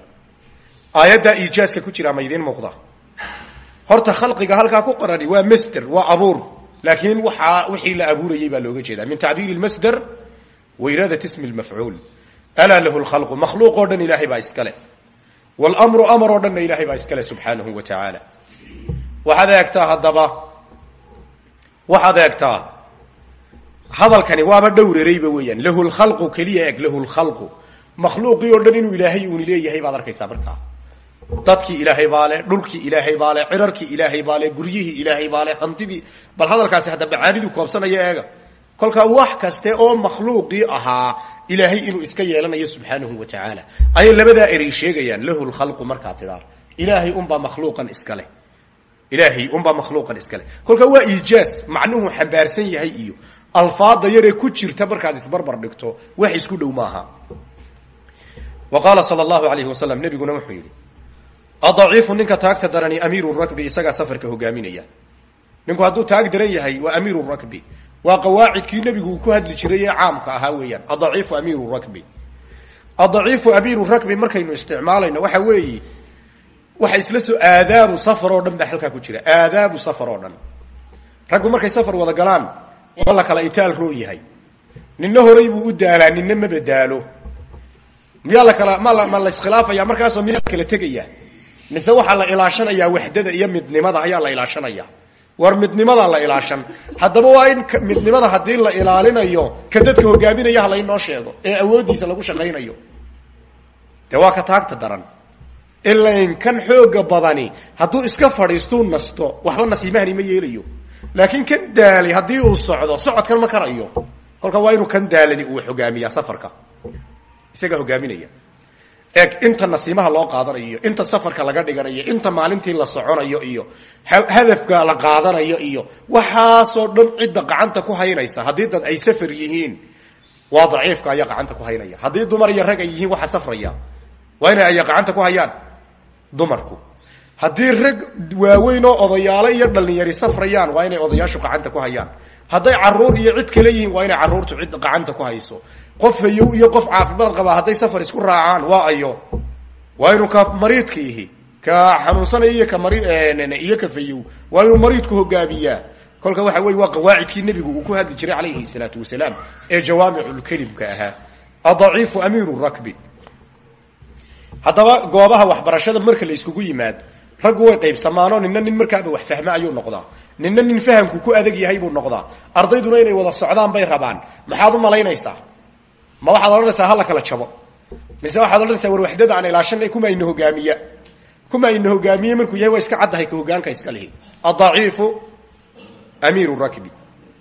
Speaker 1: aayaddaa iijaaska ku jiraa ma idiin muuqda. Horta khalqiga halkaa ku qorani waa masder waa abuur. Laakiin waaa wixii la abuurayey baa looga jeeda min tacbiiri masder wa iraadat ismi lmafcuul alaa lahu lkhalqu makhluuq oo dhan ilaahay iskale wlmru amar oo dhanna ilahay baa iskale subxaanahu wa tacaala waxaad eegtaa haddaba waxaad eegtaa hadalkani waaba dhowrarayba weeyaan. Lahu lkhalqu keliya eg lahu lkhalqu makhluuqii oo dhan inuu ilaahay uuni leeyahay baad dadkii ilaahay baa le dhulkii ilaahay baa le cirarkii ilaahay baa le guryihii ilaahay baa le hantidii. Bal hadalkaasi hadda macaanidu koobsanaya eega. Kolkaa wax kaste oo makhluuqii ahaa ilaahay inuu iska yeelanayo subxaanahu wa tacaala. Ayay labadaa erey sheegayaan lahu lkhalqu markaa tidhaa ilaahay unbaa makhluuqan iskale ilaahay unbaa makhluuqan iskale kolkaa waa iijaaz macnuhu xambaarsan yahay iyo alfaada yaree ku jirta markaad isbarbar dhigto wax isku dhow maaha. Wa qaala sal allahu alayhi wasalam nebiguna wuxuu adaciifu ninka taagta darani amiiru rakbi isagaa safarka hogaaminaya. Ninku hadduu taag daran yahay waa amiiru rakbi waa qawaacidkii nebigu uu ku hadli jiray ee caamka ahaa weeyaan. Adaciifu amiiru rakbi adaciifu amiiru rakbi markaynu isticmaalayno waxa weeye waxa isla soo aadaabu safar oo dhan baa halkaa ku jira. Aadaabu safar oo dhan. Raggu markay safar wada galaan waa la kala itaal roon yahay. Ninna horay buu u daalaa ninna daalo. Miyaa la kala ma ma markaasoo miyaa la tegaya mise waxaa la ilaashanayaa waxdada iyo midnimada ayaa la ilaashanaya. War midnimadaa la ilaashan. Haddaba waa in midnimada haddii la ilaalinayo ka dadka hogaaminaya halaynoo sheego ee awooddiisa lagu shaqaynayo. Dee waa ka taagta daran. Ilain kan xooga badani hadduu iska fadhiistuu nasto waxba nasiimahani ma yeelayo. Laakiin kan daalay haddii uu socdo socodkan ma karayo. Kolka waa inuu kan daalani uu hogaamiyaa safarka. Isagaa hogaaminaya eeg inta nasiimaha loo qaadanayo inta safarka laga dhiganayo inta maalintii la soconayo iyo hadafka la qaadanayo iyo waxaasoo dhan cidda gacanta ku haynaysa haddii dad ay safar yihiin waa daciifka ayaa gacanta ku haynaya. Haddii dumar iyo rag ay yihiin waxa safraya. Waa inay aya gacanta ku hayaan? Dumarku haddii rag waaweyn oo odayaalo iyo dhalinyari safrayaan waa inay odayaashu gacanta ku hayaan. Hadday carruur iyo cid kale yihiin waa inay caruurtu cid gacanta ku hayso. Qof hayow iyo qof caafimaad qabaa hadday safar isku raacaan waa ayo. Waa inuu ka mariidka ihi ka xanuunsanaya iyo ka mari iyo ka fayow. Waa inuu mariidku hogaamiyaa kolka waxa wey waa qawaacidkii nebigu uu ku hadli jiray calayhi salaatu wasalaam ee jawaamiculkelimka ahaa. Adaciifu amiiru rakbi. Haddaba goobaha waxbarashada marka la iskugu yimaad raggu way qaybsamaanoo nina nin markaaba wax fahma ayuu noqdaa. Nina nin fahamku ku adag yahay buu noqdaa. Ardayduna inay wada socdaan bay rabaan. Maxaad u malaynaysaa? Ma waxaad odhanaysaa hala kala jabo. Mise waxaad odhanaysaa war waxdada aan ilaashanay kuma ina hogaamiya kuma ina hogaamiye markuu yahay waa iska caddahay ka hogaanka iska lihi. Adaciifu amiiru rakbi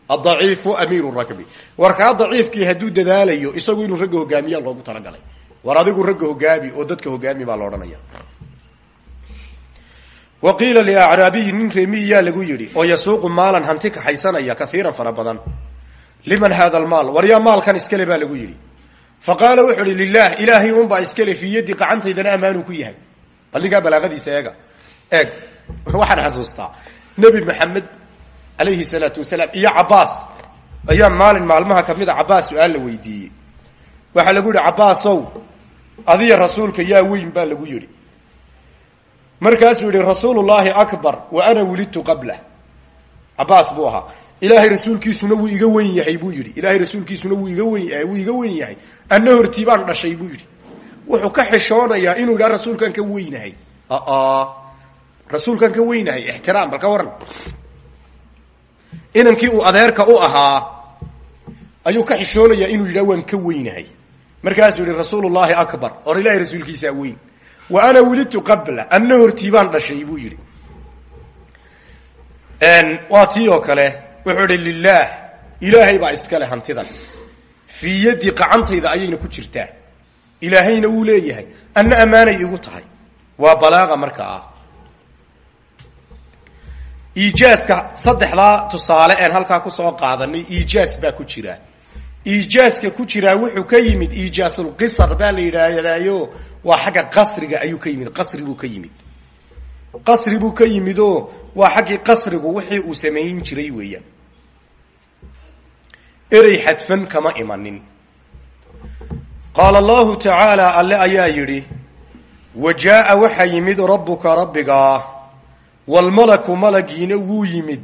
Speaker 1: adaciifu amiiru rakbi warkaa daciifkii hadduu dadaalayo isagu inuu ragga hogaamiya loogu talagalay. War adigu ragga hogaami oo dadka hogaami baa la odhanaya wa qiila liacraabiyi nin reemiyaa lagu yidhi oo yasuuqu maalan hanti kaxaysanaya kaiiran fara badan liman hada almaal war yaa maalkan iskale baa lagu yidhi fa qaala wuxuu uhi lilah ilaahay unbaa iskale fii yaddi gacantaydana ammaanuu ku yahay balligaa balaaqadiisa eega eeg waxaan xasuustaa nebi maxamed alayhi salaatu wasalaam iyo cabaas ayaa maalin maalmaha ka mid a cabaas su'aal la weydiiyey waxaa lagu yihi cabaasow adiya rasuulka yaa weyn baa lagu yidhi markaasuu yihi rasuulu llaahi akbar wa ana wulidtu qablah cabaas buu ahaa. Ilaahay rasuulkiisuna wuu iga wen yahay buu yidhi. Ilaahay rasuulkiisuna wuu iga wen wuu iga wen yahay. Anna hortii baan dhashay buu yidhi. Wuxuu ka xishoonayaa inuu yidhaha rasuulkaan ka weynahay. Rasuulkaan ka weynahay ixtiraam bal waran inankii uu adeerka u ahaa ayuu ka xishoonayaa inuu yidhaha waan ka weynahay. Markaasuu yihi rasuulu llaahi akbar. Or ilahay rasuulkiisaa weyn wa ana wulidtu qabla anna hortii baan dhashay buu yidhi. Waa tii oo kale wuxuu ihi lilaah ilaahay baa iskale hantidan. Fii yaddi qacantayda ayayna ku jirtaa. Ilaahayna wuu leeyahay. Anna ammaanay igu tahay. Waa balaaqa marka ah. Iijaaska saddexdaa tusaale een halkaa ku soo qaadanay iijaas baa ku jira iijaaska ku jiraa wuxuu ka yimid iijaasulqisar baa la yidhaahdaayo waa xagga qasriga ayuu ka yimid qasri buu ka yimid. Qasri buu ka yimid oo waa xaggii qasrigu wixii uu samayn jiray weeyaan. Erey xadfan kama imanin. Qaala allahu tacaala alle ayaa yidhi wa jaaa waxaa yimid rabbuka rabbigaa walmalaku malagiina wuu yimid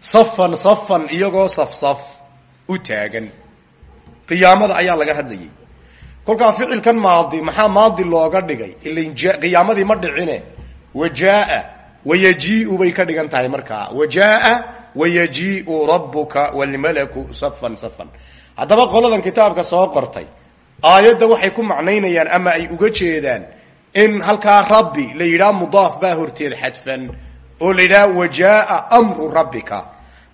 Speaker 1: safan safan iyagoo safsaf u taagan qiyaamada ayaa laga hadlayay. Kolkaa ficilkan maadi maxaa maadi looga dhigay? Qiyaamadii ma dhicine wajaaa wayajiiu bay ka dhigan tahay markaa wajaaa wayajiiu rabuka walmalaku safan safan haddaba qoladan kitaabka soo qortay aayadda waxay ku macnaynayaan ama ay uga jeedaan in halkaa rabbi la yidhaha mudaaf baa horteed xadfan oo la yidhaha wajaaa amru rabbika.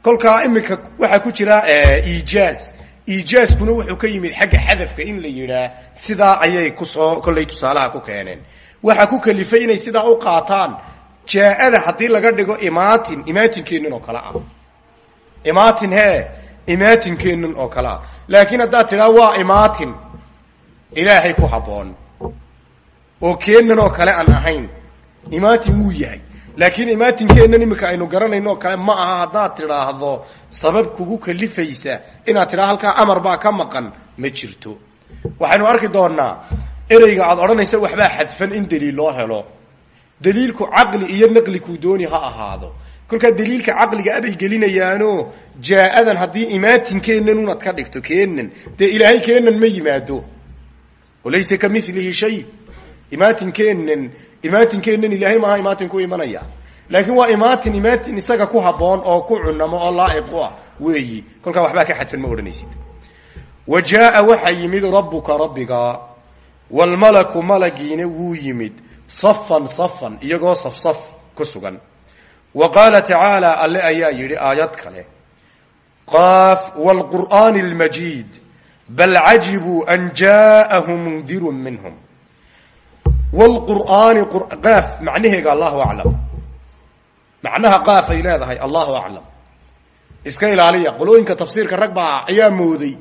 Speaker 1: Kolkaa iminka waxaa ku jira iijaaz iijaaskuna wuxuu ka yimid xagga xadafka in la yidhaah sidaa ayay ku soo kollay tusaalaha ku keeneen. Waxaa ku kalifay inay sidaa u qaataan jaa-ada haddii laga dhigo imaatin imaatinkeennun oo kale ah. Imaatin hee imaatinkeennun oo kale ah. Laakiin haddaad tidhaa waa imaatin ilaahay ku habboon. Oo keennan oo kale aan ahayn imaatin wuu yahay laakiin imaatinkeena imika aynu garanayno kale ma aha haddaad tidhaahdo sabab kugu kalifaysa inaad tidhahdo halkaa amar baa ka maqan ma jirto. Waxaynu arki doonaa ereyga aad odhanaysa waxbaa xadfan in daliil loo helo. Daliilku caqli iyo naqli kuu dooni ha ahaado. Kolkaa daliilka caqliga abay gelinayaano jaa-adan haddii imaatinkeennn unaad ka dhigto keenan dee ilaahay keenan ma yimaado. Walaysa ka milihi shay. Imaatinkeenen imaatinkeenen ilaahay maaha imaatin ku imanaya. Laakiin waa imaatin imaatin isaga ku habboon oo ku cunamo oo laa'iq u ah weeyi. Kolkaa waxbaa ka xadfan ma odhanaysid. Wa jaaa waxaa yimid rabbuka rabbiga. Waalmalaku malagiina wuu yimid safan safan iyagoo safsaf ku sugan. Wa qaala tacaala alle ayaa yidhi aayad kale. Qaaf waalqur'aani almajiid bal cajibuu an jaa'ahum mundirun minhum wlqur'aani qaaf macnaheega allahu aclam macnaha qaaf ay leedahay allahu aclam iska ilaaliya qolooyinka tafsiirka rag baa ayaa mooday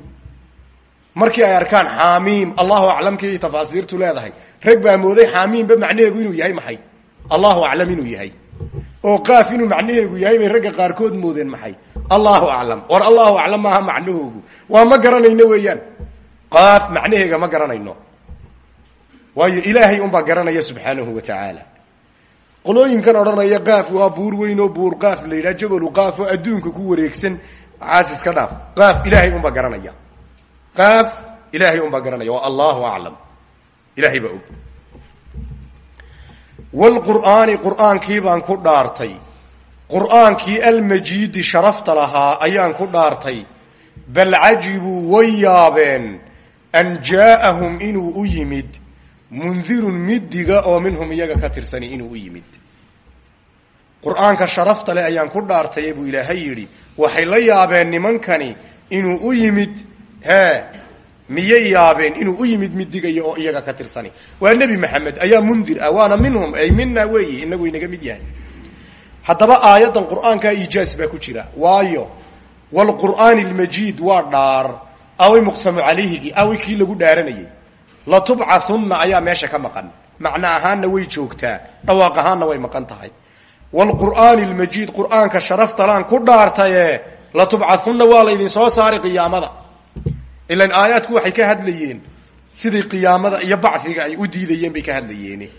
Speaker 1: markii ay arkaan xaamiim allahu aclamkii tafaasiirtu leedahay rag baa mooday xaamiimba macnaheegu inuu yahay maxay allahu aclam inuu yahay oo qaaf inuu macnaheegu yahay bay ragga qaarkood moodeen maxay allahu aclam war allahu aclam maaha macnahoogu waa ma garanayno weeyaan qaaf macnaheega ma garanayno waayo ilaahay unbaa garanaya subxaanahu wa tacaala qolooyinkan odhanaya qaaf waa buur weyn oo buur qaaf la yidhaha jabalu qaaf adduunka ku wareegsan caas iska dhaaf. Qaaf ilaahay unbaa garanaya. Qaaf ilaahay unbaa garanaya. Waa allahu aclam ilahay baa og. Wlqur'aani qur'aankii baan ku dhaartay. Qur'aankii almajiidi sharafta lahaa ayaan ku dhaartay. Bal cajibuu way yaabeen an jaa'ahum inuu u yimid mundirun midiga oo minhum iyaga ka tirsani inuu u yimid. Qur'aanka sharafta leh ayaan ku dhaartaye buu ilaahay yidhi waxay la yaabeen nimankani inuu u yimid? Hee miyay yaabeen inuu u yimid midigaya oo iyaga ka tirsani? Waa nebi maxamed ayaa mundir ah waana minhum ay mina weeyi inagu inaga mid yahay. Haddaba aayaddan qur'aankaa iijaas baa ku jira. Waayo wlqur'aani almajiid waa dhaar. Awi muqsamu calayhigi awi kii lagu dhaaranayay latubcathunna ayaa meesha ka maqan. Macno ahaanna way joogtaa dhawaaq ahaanna way maqan tahay. Waalqur'aani almajiid qur'aanka sharaftalaan ku dhaartaye latubcathunna waa laydin soo saari qiyaamada. Ilan aayaadku waxay ka hadlayeen sidai qiyaamada iyo bacfiga ay u diidayeen bay ka hadlayeene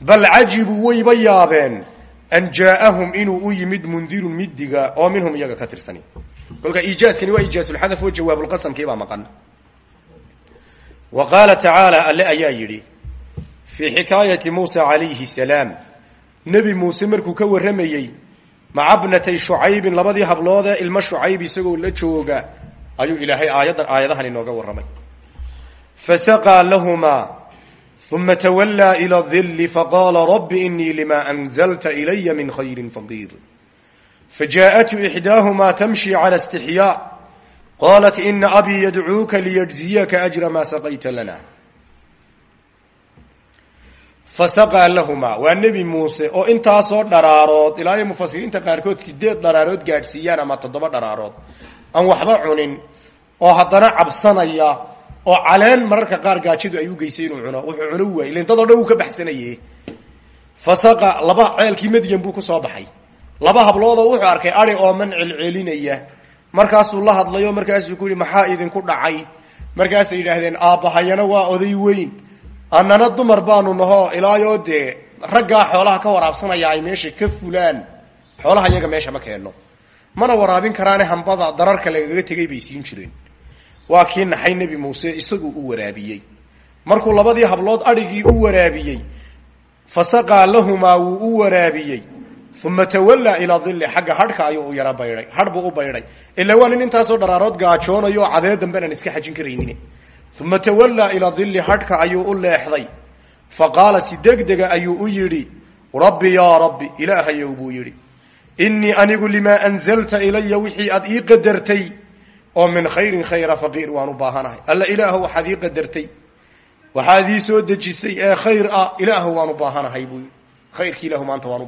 Speaker 1: bal cajibuu wayba yaabeen an jaa'ahum inuu u yimid mundirun midiga oo minhum iyaga ka tirsani. Kolka iijaaskani waa iijaasulxadaf oo jawaabulqasamkiibaa maqan wa qaala tacaala alle ayaa yidhi fii xikaayati muusa calayhi salaam. Nebi muuse markuu ka warramayey maca bnatay shucaybin labadii habloodee ilmo shucayb isagoo la jooga ayuu ilaahay aayaddan aayadahan inooga warramay. Fasaqaa lahumaa uma twallaa ila dilli faqaala rabbi inii lima anzalta ilaya min khayri faqiir. Fajaءatu ixdaahumaa tamshi cala istixyaa qaalat ina abii yadcuuka liyajziyaka ajra maa saqayta lana fasaqaa lahumaa waa nebi muuse oo intaasoo dharaarood ilaa iyo mufasiriinta qaarkood sideed dharaarood gaadhsiiyaan ama toddoba dharaarood aan waxba cunin oo haddana cabsanaya oo caleen mararka qaar gaajidu ay u geysay inuu cuno wuxuu cuno waayey ilan dad o dhan uu ka baxsanaye fasaqa laba ceelkii madyan buu ku soo baxay laba habloodoo wuxuu arkay adi oo celcelinaya markaasuu la hadlayo markaasuu ku yihi maxaa idinku dhacay? Markaasay yidhaahdeen aabbahayana waa oday weyn. Annana dumar baanu nahoo ilaayoo dee raggaa xoolaha ka waraabsanaya ay meesha ka fulaan. Xoolaha iyaga meesha ma keenno. Mana waraabin karaane hambada dararka lagaga tegay bay siin jireen. Waa kii naxay nebi muuse isaguu u waraabiyey. Markuu labadii hablood adhigii u waraabiyey fasaqaa lahumaa wuu u waraabiyey uma tawallaa ilaa dilli xagga hadhka ayuu u yara baydhay hadh buu u baydhay ila waa nin intaasoo dharaarood gaajoonayo oo cadee damben aan iska xajin karaynin uma tawallaa ilaa dilli hadhka ayuu u leexday fa qaala si degdega ayuu u yidhi rabbi yaa rabbi ilaahayow buu yidhi innii anigu limaa anzalta ilaya wixii aad ii qadartay oo min khayrin khayra faqiir waan u baahanahay alla ilaahu waxaad ii qadartay waxaad ii soo dejisay ee khayr ah ilaahu waan u baahanahay waan u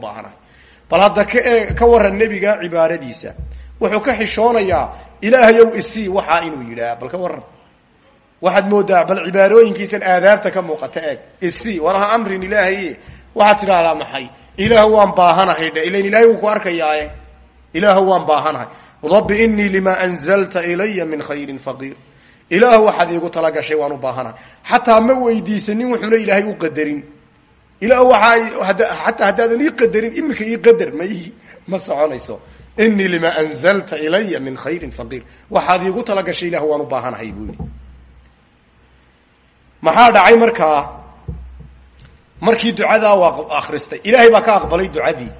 Speaker 1: bal hadda ka ka waran nebiga cibaaradiisa. Wuxuu ka xishoonayaa ilaahayow isii waxaa inuu yidhaah. Bal ka waran waxaad moodaa bal cibaarooyinkiisan aadaabta ka muuqata eeg. Isii war ha amrin ilaahaye waxaad tidhaahdaa maxay? Ilaahu waan baahanahay dhe. Ilan ilahay wuu ku arkayaaye. Ilaahu waan baahanahay rabbi inii lima anzalta ilaya min khayrin faqiir. Ilaahu waxaad iigu tala gashay waan u baahanahay xataa ma weydiisanin wuxuuna ilaahay u qadarin ilaah waxaa xataa haddaadan ii qadarin iminka ii qadar ma ma soconayso. Inii lima anzalta ilaya min khayrin faqiir waxaad iigu tala gashay ilahu waan u baahanahay buu yidhi. Maxaa dhacay markaa? Markii ducadaa waa akhristay. Ilaahay baa ka aqbalay ducadii.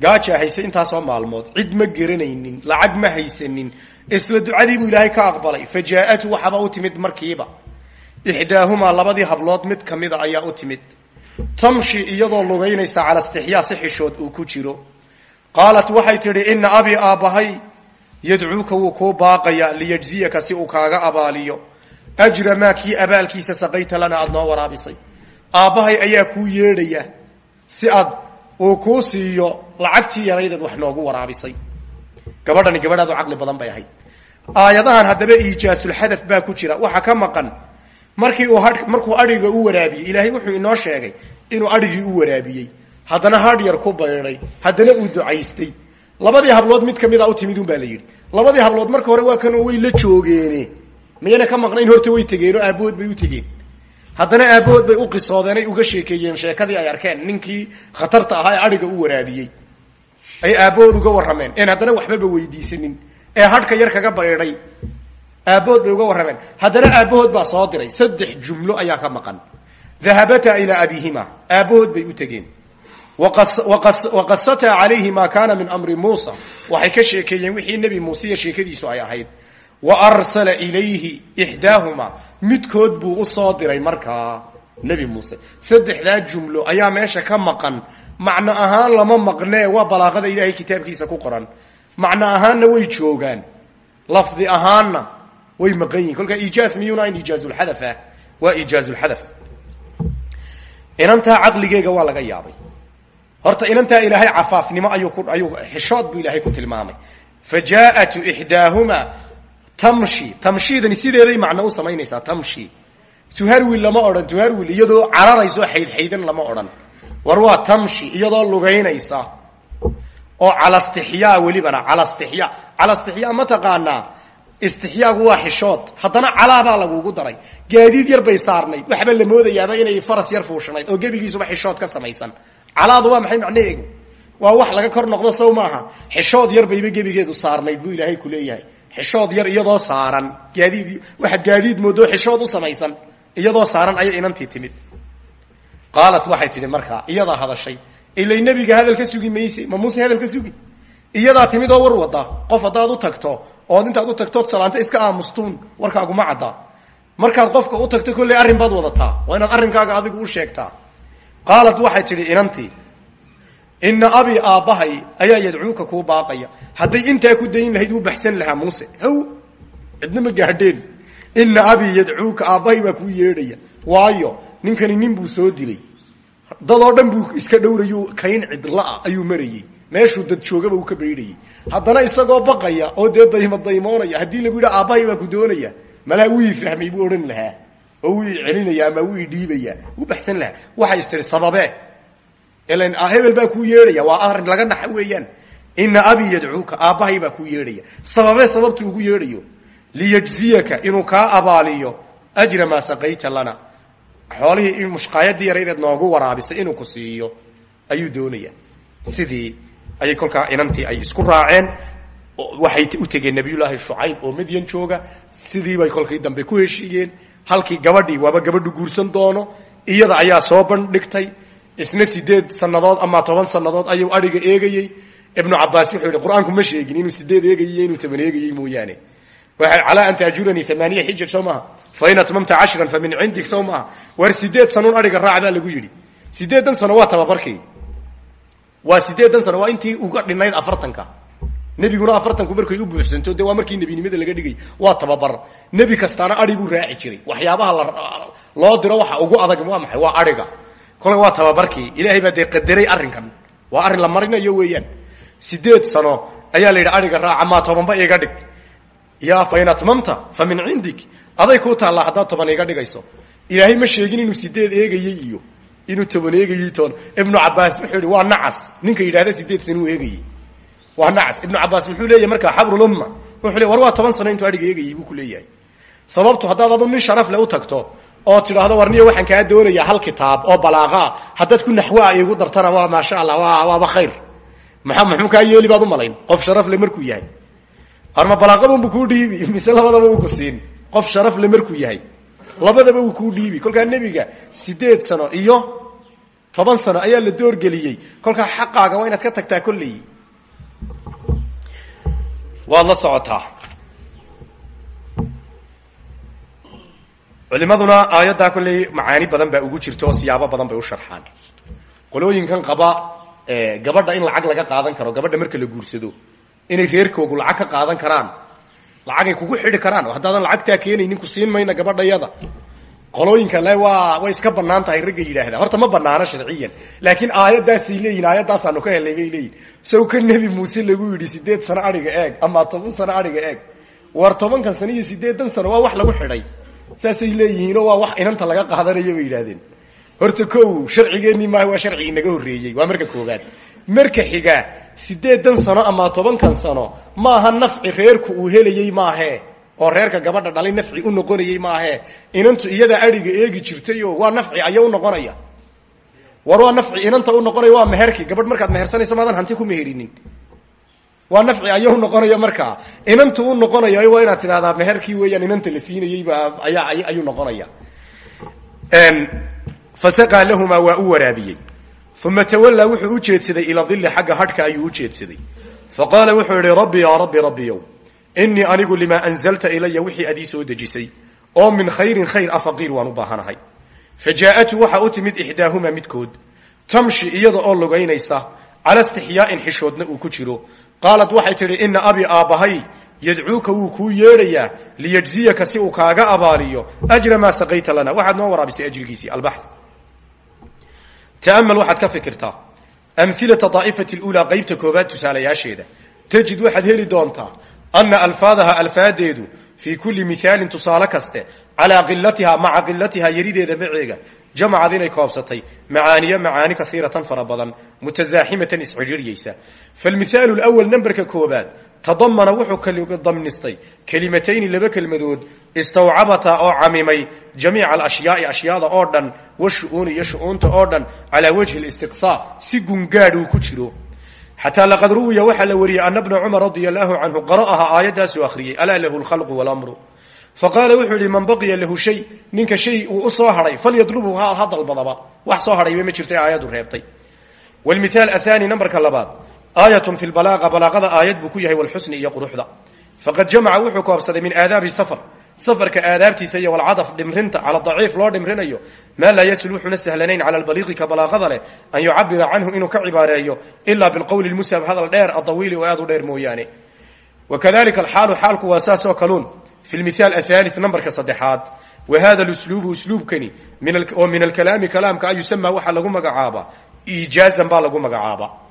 Speaker 1: Gaajaa haysay intaasoo maalmood. Cid ma garanaynin lacag ma haysanin. Isla ducadii buu ilaahay ka aqbalay. Fa jaa-atu waxaba u timid markiiba. Ixdaahumaa labadii hablood mid kamida ayaa u timid tamshi iyadoo lugaynaysa cala istixyaa si xishood uu ku jiro. Qaalat waxay tidhi ina abii aabbahay yadcuuka wuu kuu baaqaya liyajziyaka si uu kaaga abaaliyo. Ajra maa kii abaalkiisa saqayta lana aada noo waraabisay. Aabbahay ayaa kuu yeedhaya si aad uu kuu siiyo lacagtii yaraydeed wax noogu waraabisay. Gabadhani gabadhaadu caqli badan bay ahayd. Aayadahan haddaba iijaasulxadaf baa ku jira. Waxa ka maqan markii uu markuu adhiga u waraabiyey ilaahay wuxuu inoo sheegay inuu adhigii u waraabiyey. Haddana hadh yar ku baydhay haddana uu ducaystay. Labadii hablood mid ka mid a u timid un baa la labadii hablood marka hore waa kanoo way la joogeene. Miyayna ka maqnayn horta way tegeenoo aabbahood bay u tegeen. Haddana aabbahood bay u qisoodeen ay uga sheekeeyeen sheekadii ay arkeen ninkii khatarta ahaa ee adhiga u waraabiyey. Ay aabbahood uga warrameen. Een haddana waxbaba weydiisanin. Ee hadhka yar kaga baydhay aabbahood bay uga warrameen. Haddana aabbahood baa soo diray. Saddex jumlo ayaa ka maqan. Dahabata ilaa abihima. Aabbahood bay u tegeen. Waqasataa calayhi ma kaana min amri muusa. Waxay ka sheekeeyeen wixii nebi muuse iyo sheekadiisu ay ahayd. Wa arsala ilayhi ixdaahumaa midkood buu u soo diray markaa nebi muuse. Saddexdaa jumlo ayaa meesha ka maqan. Macno ahaan lama maqnee waa balaaqada ilaahay kitaabkiisa ku qoran. Macno ahaanna way joogaan. Lafdi ahaanna way maqan yihiin kolkaa iijaaz miyuuna ayn iijaazulxadaf ah waa iijaazulxadaf inantaa caqligeega waa laga yaabay. Horta inantaa ilaahay cafaafnimo ayuu ku ayuu xishood buu ilaahay ku tilmaamay. Fa jaaءatu ixdaahumaa tamshi. Tamshidani sideeday macno u samaynaysaa tamshi. Tuharwil lama odhan tuharwil iyadoo cararayso xaydxaydan lama odhan. War waa tamshi iyadoo lugaynaysa. Oo calastixyaa welibana calastixyaa. Calastixyaa ma taqaanaa istixyaagu waa xishood. Haddana calaabaa lagugu daray. Gaadiid yar bay saarnayd. Waxba la moodayaaba inay faras yar fuushanayd oo gebigiisuba xishood ka samaysan. Calaadu waa maxay macnaheegu? Waa wax laga kor noqdo sow maaha. Xishood yar bayba gebigeedu saarnayd buu ilaahay ku leeyahay. Xishood yar iyadoo saaran. Gaadiid waxaad gaadiid moodoo xishood u samaysan. Iyadoo saaran ayay inantii timid. Qaalat waxay tidhi markaa iyadaa hadashay. Ilay nebiga hadal sugi mayse ma muuse hadal sugi? Iyadaa timid oo war wada. Qof haddaad u tagto ood intaad u tagtood salaanto iska aamustuun warkaaguma caddaa markaad qofka u tagto kolley arrin baad wadataa waa inaad arrinkaaga adigu u sheegtaa. Qaalat waxay tidhi inantii ina abii aabbahay ayaa yadcuuka kuu baaqaya. Hadday intaa ku dayn lahayd uu baxsan lahaa muuse. Haw cidna ma gaadheen ina abii yadcuuka aabbahay baa kuu yeedhaya. Waayo ninkani nin buu soo dilay. Dadoo dhan buu iska dhowrayo kayn cidlaah ayuu marayey meeshuu dad joogaba uu ka baydhayey haddana isagoo baqaya oo dee dayma daymoonaya haddii lagu yidha aabbahay baa ku doonaya malaa wuu fahmay buu odhan lahaa. Oo wuu ii celinaya ama wuu ii dhiibaya wuu baxsan lahaa. Waxay istiri sababe ilan hebel baa kuu yeedhaya waa arrin laga naxa weeyaan. Ina abii yadcuuka aabbahay baa kuu yeedhaya. Sababe sababtu ugu yeedhayo. Liyajziyaka inuu kaa abaaliyo ajra maa saqayta lana. Xoolihii mushqaayadii yaraydeed noogu waraabisay inuu ku siiyo ayuu doonaya sidii ayay kolkaa inantii ay isku raaceen waxay u tegeen nabiyullaahi shucayb oo madyan jooga. Sidiibay kolkii dambe ku heshiiyeen. Halkii gabadhii waaba gabadhu guursan doono. Iyada ayaa soo bandhigtay. Isna sideed sannadood ama toban sannadood ayuu adhiga eegayey. Ibnu cabaas wuxuu yihi qur'aanku ma sheegin inuu sideed eegayey inuu toban eegayey mooyaane. Calaa an taajuranii amaaniya xijaj soo maaha fain cashran fa min cindik soo maaha sideed sanuun adhiga raac lagu yidhi. Sideedan sano waa tababarkii waa sideedan sano? Waa intii uga dhinayd afartanka. Nebiguna afartanku markay u buuxsanto de waa markii nebinimada laga dhigay. Waa tababar. Nebi kastaana adi buu raaci jiray. Waxyaabaha loo diro waxa ugu adag waa maxay? Waa aiga kole waa tababarkii. Ilaahay baa dee qadaray arrinkan. Waa arrin la marinayo weeyaan. Sideed sano ayaa la yidhi aiga raaca maa tobanba iga dhig. Ya fain atmamta fa min cindik. Aday kuu taallaa haddaad toban iga dhigayso. Ilaahay ma sheegin inuu sideed eegayey iyo inuu toban eegayey toon. Ibnu cabaas wuxuu yihi waa nacas ninka yidhahda sideed sano uu eegayey. Waa nacas ibnu cabaas muxuu leeyahay markaa xabrulumma wuxuu le war waa toban sano intuu adhiga eegayey buu ku leeyahay. Sababtu haddaad adu nin sharaf le u tagto oo tidhaahdo warniyo waxaan kaa doonayaa hal kitaab oo balaaqa ah haddaad ku naxwaa igu dartana waa maasha allah waa waaba khayr maa muxuu kaa yeeli baad u malayn? Qof sharaf le markuu yahay. Arma balaaqadunbu kuu dhiibi mise labadaba uu ku siin? Qof sharaf le markuu yahay labadaba uu kuu dhiibi. Kolkaa nebiga sideed sano iyo toban sano ayaa la doorgeliyey. Kolkaa xaqaaga waa inaad ka tagtaa kolley. Waad la socotaa. Culimaduna aayaddaa kolley macaani badan baa ugu jirta oo siyaabo badan bay u sharxaan. Qolooyinkan qaba gabadha in lacag laga qaadan karo gabadha marka la guursado inay reerkoogu lacag ka qaadan karaan lacagay kugu xidhi karaan haddaadan lacagtaa keenaynin ku siin mayna gabadhayada. Qolooyinka le waa way iska bannaan tahay ragga yidhaahda horta ma banaano sharciyan. Laakiin aayaddaasay leeyihiin aayadaasaanu ka helnay bay leeyihiin sow ka nebi muuse lagu yidhi sideed sano adhiga eeg ama toban sano adhiga eeg. War tobankan sano iyo sideedan sano waa wax lagu xidhay. Saasay leeyihiinoo waa wax inanta laga qaadanayo bay yidhahdeen horta ko sharcigeenii maaha waa sharcigi naga horreeyey. Waa marka koobaad marka xiga sideedan sano ama tobankan sano maaha nafci reerku uu helayey maahe oo reerka gabadha dhalay nafci u noqonayey maahe. Inantu iyadaa adhiga eegi jirtayo waa nafci aya u noqonaya. War waa nafci inanta u noqonaya waa meherki gabadh markaad mehersanayso maadan hanti ku meherinin. Waa nafci aya u noqonaya markaa inantu u noqonaya waa inaad tidhahdaa meherkii weeyaan inanta la siinayeyba ayaa ayuu noqonaya. Fasaqaa lahumaa waa u uma tawallaa wuxuu u jeedsaday ila dilli xagga hadhka ayuu u jeedsaday. Fa qaala wuxuu yihi rabbi yaa rabbi rabbiyow inii anigu limaa anzalta ilaya wixii adii soo dejisay oo min khayrin khayr a faqiir waan u baahanahay. Fa jaaءatu waxa u timid ixdaahumaa midkood tamshi iyada oo lugaynaysa cala istixyaa'in xishoodna uu ku jiro. Qaalat waxay tidhi ina abi aabbahay yadcuuka wuu kuu yeedhayaa liyajziyaka si uu kaaga abaaliyo ajra maa saqayta lana. Waxaad noo waraabisay ajrigiisii albax ta'amal waxaad ka fikirtaa amhilata daa'ifati اluulaa qaybta koobaad tusaalayaasheeda. Tajid waxaad heli doontaa ana alfaadaha alfaadeedu fii kulli mihaalin tusaale kaste calaa qilatiha maca qilatiha yarideeda maceega jamacad inay koobsatay macaaniyo macaani kaiiratan fara badan mutasaaximatan iscidhiiryeysa falmihaalu lwal namberka tadamana wuxuu damnistay. Kelimatayni laba kelmadood istawcabata oo camimay jamiica alashyaai ashyaada oo dhan washu-uuni iyo shu-uunta oo dhan calaa wajhi listiqsaa si gungaadh uu ku jiro. Xataa laqad ruwiya waxaa la wariyey ana bna cumar radia alaahu canhu qara'aha aayaddaasuu akhriyey alaa lahu lkhalqu walamru faqaala wuxuu yihi man baqiya lahu shay ninka shay uu u soo hadhay falyadlubhu ha dalbadaba. Wax soo hadhayba ma jirta aayaddu reebtay. Wlmithaal athani nambarka labaad aayatun fi lbalaaqa balaaqada aayad buu ku yahay walxusni iyo quruxda. Faqad jamaca wuxuu koobsaday min aadaabi safar. Safarka aadaabtiisa iyo walcadaf dhimrinta cala daciif loo dhimrinayo maa laa yasul wuxuuna sahlanayn cala albaliiqi ka balaaqada leh an yucabira canhu inuu ka cibaareeyo ilaa bilqowli lmushab hadal dheer adawiili oo aad u dheer mooyaane. Wakadalika alxaalu xaalku waa saas oo kaluun fi lmithaal athaali nambarka saddexaad. Wa hada lusluubu usluubkani oo min alkalaami kalaamka a yusama waxaa lagu magacaabaa iijaazan baa lagu magacaabaa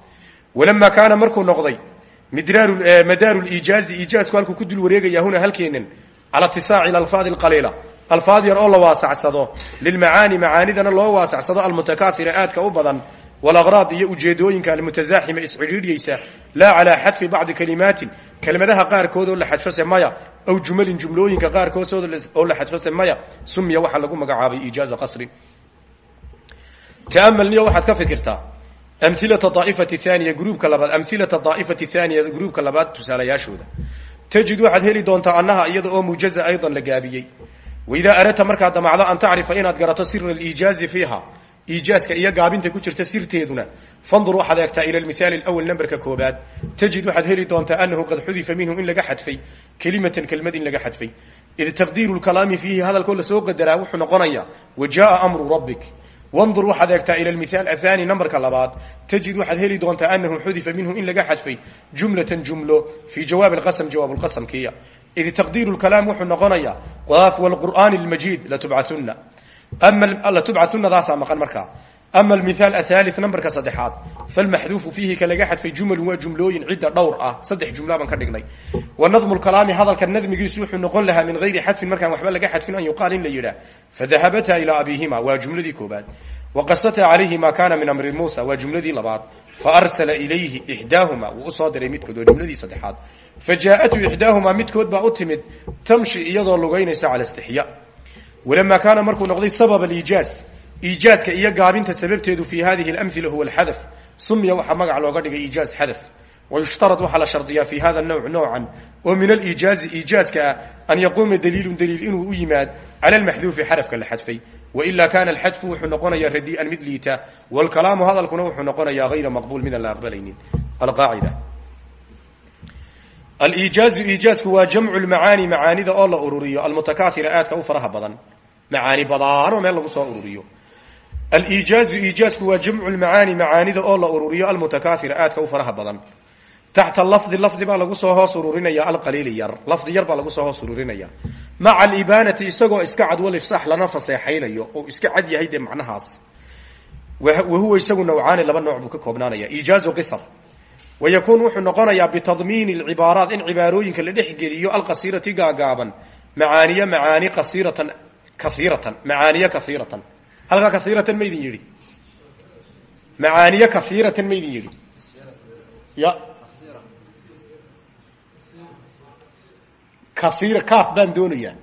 Speaker 1: walama kaana markuu noqday madaaru liijaazi iijaazku halkuu ku dul wareegaya huna halkeenan cala tisaaci alfaadi alqaliila alfaad yar oo la waasacsado lilmacaani macaanidana loo waasacsado almutakaafira aadka u badan walaqraad iyo ujeedooyinka almutasaaxima iscidhiidhyeysa laa calaa xadfi bacdi kalimaatin kelimadaha qaarkood oo la xadfose maya aw jumalin jumlooyinka qaarkood oo la xadfose maya sumiya waxaa lagu magacaabay iijaaza qasrin ta'amal niyo waxaad ka fikirtaa amhilata daa'ifati haaniya gruubka labaad amhilata daa'ifati haaniya gruubka labaad tusaalayaashooda. Tajid waxaad heli doontaa annaha iyada oo mujaza aydan la gaabiyey. Waidaa aradta markaad damacdo an tacrifa inaad garato sira aliijaazi fiiha iijaaska iyo gaabinta ku jirta sirteeduna fandur waxaad eegtaa ila almithaali alawal namberka koobaad. Tajid waxaad heli doontaa anahu qad xudifa minhu in laga xadfay kelimatan kelmad in laga xadfay. Id taqdiiru lkalaami fiihi hadalkoo la soo qadaraa wuxuu noqonayaa wa jaaa amru rabbik wandur waxaad eegtaa ila almithaal athani namberka labaad. Tajid waxaad heli doontaa anahu xudifa minhu in laga xadfay jumlatan jumlo fii jawaab alqasm jawaab lqasamkiya id taqdiiru lkalaam wuxuu noqonayaa qaaf wlqur'aani lmajiid latubcauna latubcaunadaasaa maqan markaa ama almithaal athaali namberka saddexaad falmaxduufu fiihi ka laga xadfay jumalun waa jumlooyin cidda dhowr ah saddex jumla baan ka dhignay wa nadmu lkalaami hadalka nadmigiisu wuxuu noqon lahaa min gayri xadfin markaan waxba laga xadfin an yuqaal in la yidhaah fadahabataa ilaa abiihima waa jumladii koobaad waqasataa calayhi ma kana min amri muusa waa jumladii labaad faarsala ilayhi ixdaahuma wuu u soo diray midkood waa jumladii saddexaad fa jaaatu ixdaahumaa midkood baa u timid tamshi iyadoo lugaynaysa cala istixya walamaa kaana markuu noqday sabab aliijaaz iijaaska iyo gaabinta sababteedu fi hadihi alamhila huwa alxadaf sumiya waxaa magac looga dhigay iijaaz xadaf wayushtarad waxaa la shardiyaa fi hada nawc noocan oo min aliijaazi iijaaska ah an yaquuma daliilun daliil inuu u yimaad cala almaxduufi xarafka la xadfay. Wailaa kana alxadfu wuxuu noqonayaa radii'an mid liita wlkalaamu hadalkuna wuxuu noqonayaa hayra maqbuul midaan la aqbalaynin. Alqaacida. Aliijaazu iijaazku waa jamcu lmacaani macaanida oo la ururiyo. Almutakaatira aadka u faraha badan. Macaani badaanoo meel lagu soo ururiyo aliijaazu iijaazku waa jamcu lmacaani macaanida oo la ururiyo almutakaatira aadka u faraha badan taxta lafdi lafdi baa lagu soo hoos ururinaya alqaliili yar lafdi yar baa lagu soo hoos ururinaya maca alibaanati isagoo iska cad walifsax lana faseexaynayo oo iska cad yahay dee macnahaas wahuwa isagu nawcaani laba nooc buu ka koobnaanaya iijaazu qisar wayakuun wuxuu noqonayaa bitadmiini alcibaaraat in cibaarooyinka la dhex geliyo alqasiirati gaagaaban macaaniye macaani qasiiratan kaiiratan macaaniye kaiiratan halkaa kaiiratan maydin yidhi. Macaaniye kaiiratan maydin yidhi. Ya. Kaiira kaaf baan doonayaa.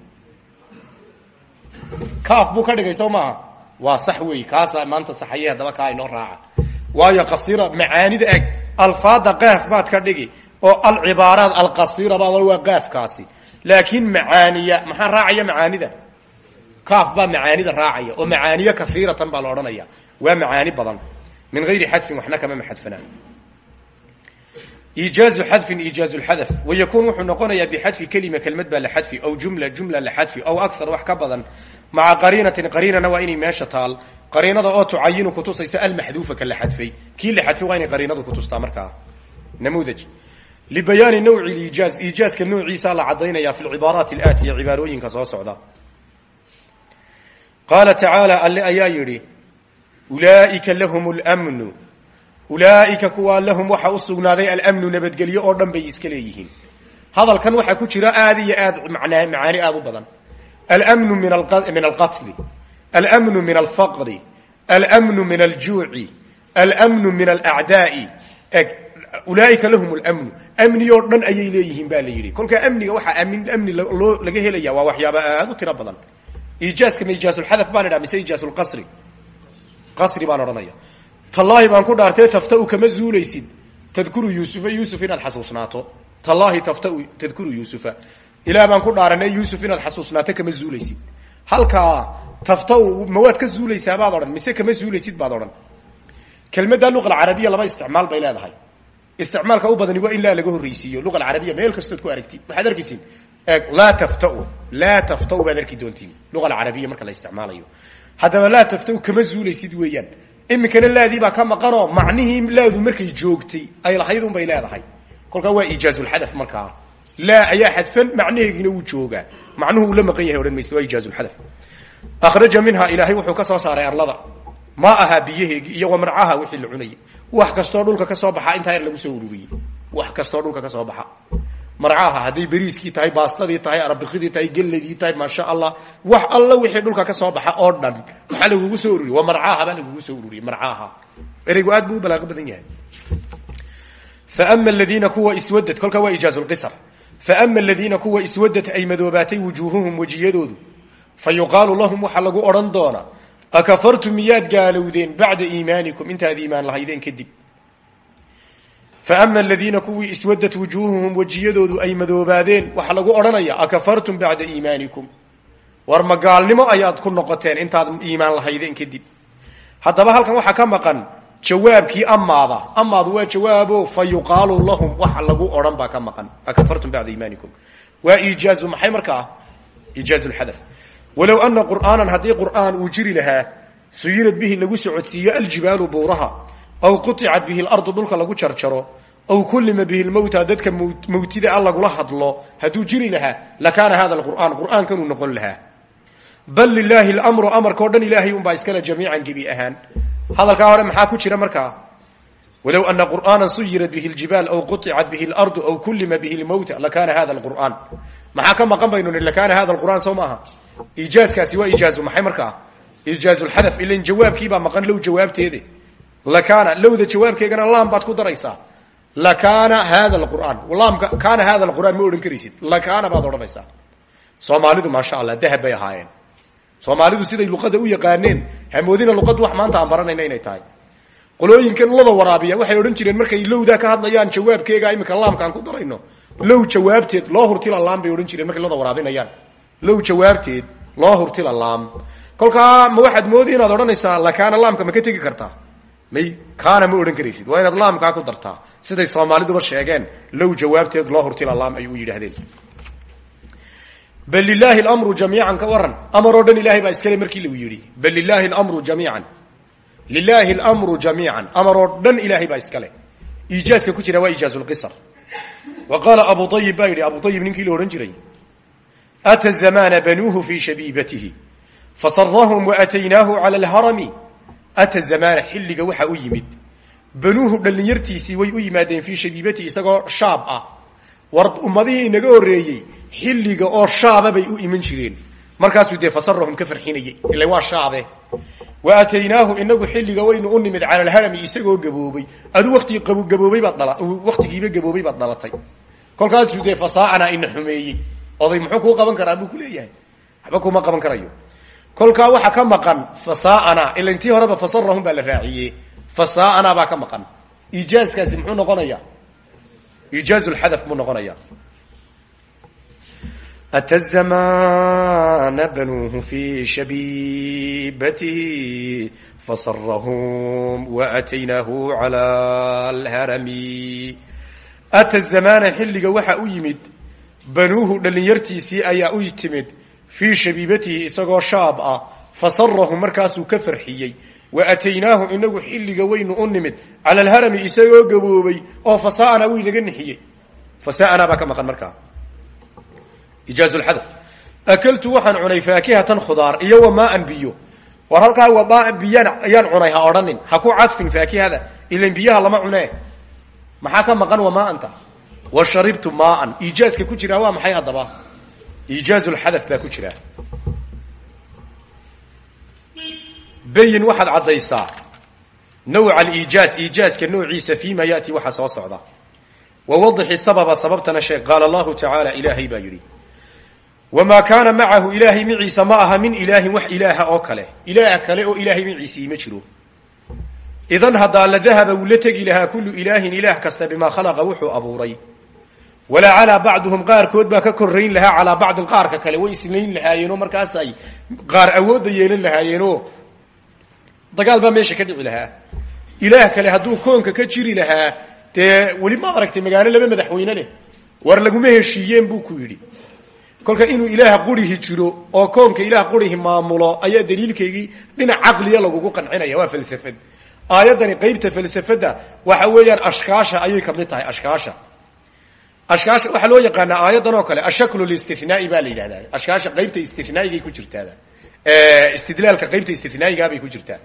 Speaker 1: Kaaf buu ka dhigay soo maaha? Waa sax wey kaasaa maanta saxaye haddaba kaa inoo raaca. Waayo qasiira macaanida eg alfaada qaaf baad ka dhigi oo alcibaaraat alqasiira baad waa qaafkaasi. Laakiin macaaniya maxaa raacaya macaanida kaaf baa macaanida raacaya oo macaaniye kaiiratan baa la odhanaya. Waa macaani badan. Min gayri xadfin waxna kama maxadfanaa iijaazu xadfin iijaazu lxadaf wayakuun wuxuu noqonayaa bixadfi kelima kelmad baa la xadfi aw jumla jumla la xadfi aw akar wax ka badan. Maca qariinatin qariinana waa inay meesha taal. Qariinada oo tucayinu kutusaysa almaxduufa ka la xadfay. Kii la xadfay waa inay qariinadu kutustaa markaa. Namuudaj. Libayaani nawci liijaaz. Iijaaska noociisaa la caddaynaya fi lcibaaraati alaatiya cibaarooyinka soo socda qaala tacaala alle ayaa yidhi ulaaika lahum lmnu ulaaika kuwaa lahum waxa u sugnaaday almnu nabadgelyo oo dhan bay iska leeyihiin hadalkan waxaa ku jira aad iyo aad macaani aad u badan almnu min alqatli almnu min alfaqri almnu min aljuuci almnu min alacdaai ulaaika lahum lmnu amni oo dhan ayay leeyihiin ba la yidhi kolkaa amniga waxaa amni laga helaya waa waxyaaba aad u tiro badan iijaaska ma iijaasulxadaf baan idhaha mise iijaasulqasri qasri? Baan odhanaya. Tallaahi baan ku dhaartee taftau kama zuulaysid. Tadkuru yuusufa yuusuf inaad xasuusnaato tallaahi taftau tadkuru yuusufa. Ilaah baan ku dhaaranee yuusuf inaad xasuusnaato kama zuulaysid. Halkaa taftau ma waad ka zuulaysaa baad odhan mise kama zuulaysid baad odhan. Kelmadda luqa alcarabiya laba isticmaal bay leedahay. Isticmaalka u badani waa in laa laga horreysiiyo luqa alcarabiya meel kastood ku aragtid waxaad arkaysiin laa taftau laa taftau baad arki doontiin luqa alcarabiya marka la isticmaalayo. Haddaba laa taftau kama zuulaysid weeyaan. Iminkana laadii baa ka maqanoo macnihii laadu markay joogtay. Ay lahayd un bay leedahay. Kolkaa waa iijaazulxadaf markaa laa ayaa xadfan macnaheegina wuu joogaa. Macnuhu uu la maqan yahay odhan mayse waa iijaazulxadaf akhraja minha ilaahay wuxuu ka soo saaray arlada. Ma ahaa biyaheegi iyo wamarcaha wixii la cunayay. Wax kastoo dhulka ka soo baxa intaa yar lagu soo ururiyey wax kastoo dhulka ka soo baxa marcaha hadday beriiskii tahay baastadii tahay arbikidii tahay geladii tahay maasha allah wax alla wixii dhulka ka soo baxa oo dhan maxaa lagugu soo ururiye. Waa baa lagugu soo ururiyey marcaha ereygu aad buu u badan yahay. Faama aladiina kuwa iswadad kolkaa waa ijaazulqisar faama aladiina kuwa iswadad ay madoobaatay wujuuhuhum wejiyadoodu fa lahum waxaa lagu odhan doonaa akafartum miyaad gaalowdeen bacda iimaanikum? Intaad iimaan lahaydeen kadib faama aladiina kuwii iswadat wujuuhuhum wejiyadoodu ay madoobaadeen waxaa lagu odhanaya akafartum bacda iimaanikum war ma gaalnimo ayaad ku noqoteen intaad iimaan lahaydeen kadib haddaba halkan waxaa ka maqan jawaabkii amaada amaadu waa jawaabo fa yuqaalu lahum waxa lagu odhan baa ka maqan akafartum bacda iimaanikum waa iijaazu maxay markaa iijaazu lxadaf walow ana qur'aanan haddii qur'aan uu jiri lahaa suyirad bihi lagu socodsiiyo aljibaalu buuraha aw quطicat bihi lardu dhulka lagu jarjaro aw kullima bihi lmowta dadka mawtida a lagula hadlo hadduu jiri lahaa lakaana hada qur'aan qur'aankanuu noqon lahaa. Bal lilaahi lmru amarkao dhan ilaahay unbaa iskale jamiican gebi ahaan. Hadalkaa hore maxaa ku jira markaa? Walow ana qur'aana suyirat bihi ljibaal aw quطicat bihi lardu aw kullima bihi lmowta lakaana hada qur'aan maxaa ka maqan baynu nihi lakaana hada qur'aan soo maaha? Iijaaskaasi waa ijaazu maxay markaa? Ijaazu lxadaf ilan jawaabkiibaa maqan low jawaabteede lakaana lowda jawaabkeegana laam baad ku daraysaa lakaana hada qur'aan laamka kaana hada qur'aan ma odhan karaysid lakaana baad odhanaysaa soomaalidu maasha allah dahab bay ahaayeen soomaalidu siday luqada u yaqaaneen hamoodina luqaddu wax maanta aan baranayna inay tahay qolooyinkan lada waraabiya waxay odhan jireen markay lowdaa ka hadlayaan jawaabkeega iminka laamka aan ku darayno low jawaabteed loo hurtila laam bay odhan jireen markay lada waraabinayaan low jawaabteed loo hurtila laam kolkaa ma waxaad moodi inaad odhanaysaa lakaana laamka ma ka tegi kartaa may kaana ma odhan karaysid? Waa inaad laamkaa ku dartaa. Siday soomaaliduba sheegeen low jawaabteed loo hurtila laam ay u yidhaahdeen. Bal lilaahi lmru jamiican ka waran amar dhan ilahay baa iskale markii lagu yidhi. Bal lilaahi lmru jamiican. Lilaahi lmru jamiican. Amar oo dhan ilaahay baa iskale. Iijaaska ku jira waa ijaaz lqisr wa qaala abu ayib baa abu ayib ninkii la odhan jiray ata zamana banuuhu fi shabiibatihi? Fasarahum waataynaahu cala lharami ata zamana xilliga waxa u yimid banuuhu dhallinyartiisii way u yimaadeen fii shabiibatihi isagoo shaab ah war ummadihii inaga horreeyey xilliga oo shaaba bay u iman jireen markaasuu dee fasarahum ka farxinayey ila waa shaabe wa ataynaahu inagu xilliga waynu u nimid cala alharami isagoo gaboobay adu watii gaboobay baad dhala waktigiiba gaboobay baad dhalatay kolkaasuu dee fasaacana ina xumeeyey oday muxuu kuu qaban karaa buu kuleeyahay waxba kuma qaban karayo kolkaa waxaa ka maqan fasaacana ila intii horeba fasarahum baa la raaciyey. Fasaacana baa ka maqan. Iijaaskaasi muxuu noqonaya ijaaz lxadaf buu noqonaya ata zamana banuuhu fi shabiibatihi fasarahum waataynaahu cala lharami ata zamana xilliga waxa u yimid banuuhu dhallinyartiisii ayaa u timid fii shabiibatihi isagoo shaab ah fasarahum markaasuu ka farxiyey wa ataynaahu inagu xilliga waynu u nimid cala alharami isagoo gaboobay oo fasaana wuu inaga nixiyey fasaana baa maqan markaa ijaaz lxadaf akaltu waxaan cunay faakihatan khudaar iyo wamaan biyo war halkaa wamaan biyana ayaan cunay ha odhanin ha ku cadfin faakihada ilan biyaha lama cunee maxaa ka maqan wamaanta wa sharibtu maan iijaaska ku jiraa waa maxay haddaba ijaaz lxadaf baa ku jira. Bayin waxaad caddaysaa. Nawca aliijaaz iijaaska noociisa fii ma yaati waxa soo socda. Wa wadixi sababa sababtana sheeg qaala allahu tacaala ilaahay baa yidhi. Wamaa kaana macahu ilaahay maciisa ma aha min ilaahin wax ilaaha oo kale. Ilaah kale oo ilaahay maciisii ma jiro. Idan haddaa la dahaba wuu la tegi lahaa kullu ilaahin ilaah kasta bimaa khalaqa wuxuu abuuray walaa calaa bacduhum qaarkood baa ka korayn lahaa calaa bacdin qaarka kale. Way islayn lahaayeenoo markaas ay qaar awoodda yeelan lahaayeenoo dagaal baa meesha ka dhici lahaa. Ilaah kale hadduu koonka ka jiri lahaa dee weli maad aragtay magaalo laba madaxweyne leh? War laguma heshiiyeen buu ku yidhi. Kolka inuu ilaah qurihi jiro oo koonka ilaah qurihi maamulo ayaa daliilkaygii dhinac caqliya lagugu qancinaya waa falsafad. Aayaddani qeybta falsafadda waxa weeyaan ashkaasha ayay ka mid tahay ashkaasha ashkaasha waxaa loo yaqaanaa aayaddan oo kale ashaklu listinaai baa la yidhahdaa. Ashkaasha qeybta istinaa'igay ku jirtaada istidlaalka qeybta istinaaigaabay ku jirtaa.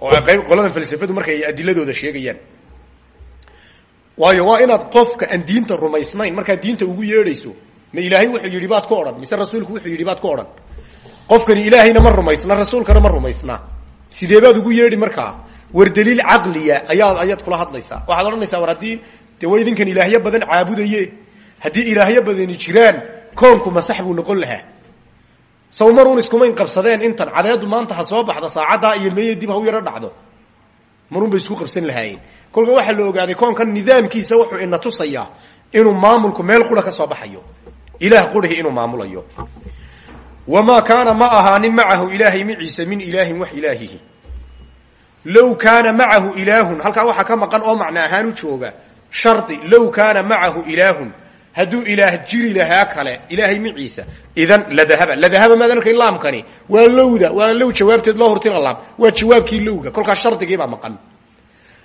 Speaker 1: Oo qayb qoladan falsafadu markay adiladooda sheegayaan. Waayo waa inaad qofka aan diinta rumaysnayn markaad diinta ugu yeedhayso ma ilaahay wuxuu yidhi baad ku odhan. Mise rasuulku wuxuu yidhi baad ku odhan. Qofkani ilaahayna ma rumaysna rasuulkana ma rumaysna. Sidee baad ugu yeedhi markaa? War daliil caqliya ayaad ayaad kula hadlaysaa. Waxaad odhanaysaa war haddii dee waa idinkan ilaahyo badan caabudaye haddii ilaahyo badani jiraan koonku masax buu noqon lahaa. Saw maruun iskumayn qabsadeen intan cadeedu maanta ha soo baxda saacaddaa iyo meeye dib ha u yaro dhacdo. Marun bay isku qabsan lahaayeen. Kolka waxaa la ogaaday koonkan nidaamkiisa wuxuu ina tusayaa inuu maamulku meel qura ka soo baxayo. Ilaah qurihi inuu maamulayo. Wamaa kaana ma ahaanin macahu ilaahay maciisa min ilaahin wax ilaahihi. Low kaana macahu ilaahun halkaa waxaa ka maqan oo macno ahaan u jooga shardi low kaana macahu ilaahun hadduu ilaah jiri lahaa kale ilaahay maciisa idan ladahaba ladahaba maad arkayn laamkani. Waa lowda waa low jawaabteed loo hortira laam. Waa jawaabkii lowga kolkaas shardigiibaa maqan.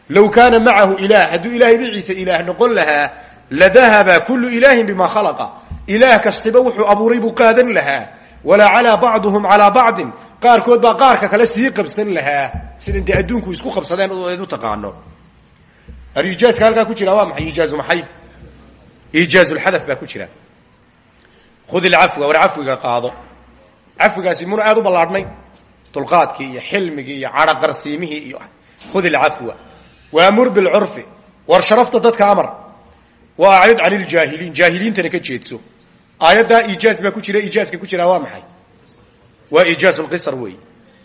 Speaker 1: Low kaana macahu ilaah hadduu ilaahay maciisa ilaah noqon lahaa ladahaba kullu ilaahin bima khalaqa. Ilaah kastiba wuxuu abuuray buu qaadan lahaa. Walaa calaa bacduhum calaa bacdin. Qaarkood baa qaarka kale sii qabsan lahaa. Sida intay adduunku isku qabsadeen u taqaano alijaazka halkaa ku jira waa maxay ijaazu maxay ijaazulxadaf baa ku jira khud ilcafwa war cafwiga qaado cafwigaasi muna aada u ballaadhnay dulqaadkii iyo xilmigii iyo cadhaqarsiimihii iyo khud ilcafwa waamur bilcurfi war sharafta dadka amar wa acrid can iljaahiliin jaahiliintana ka jeedso aayaddaa ijaaz baa ku jira ijaazka ku jiraa waa maxay waa ijaaz lqisr weey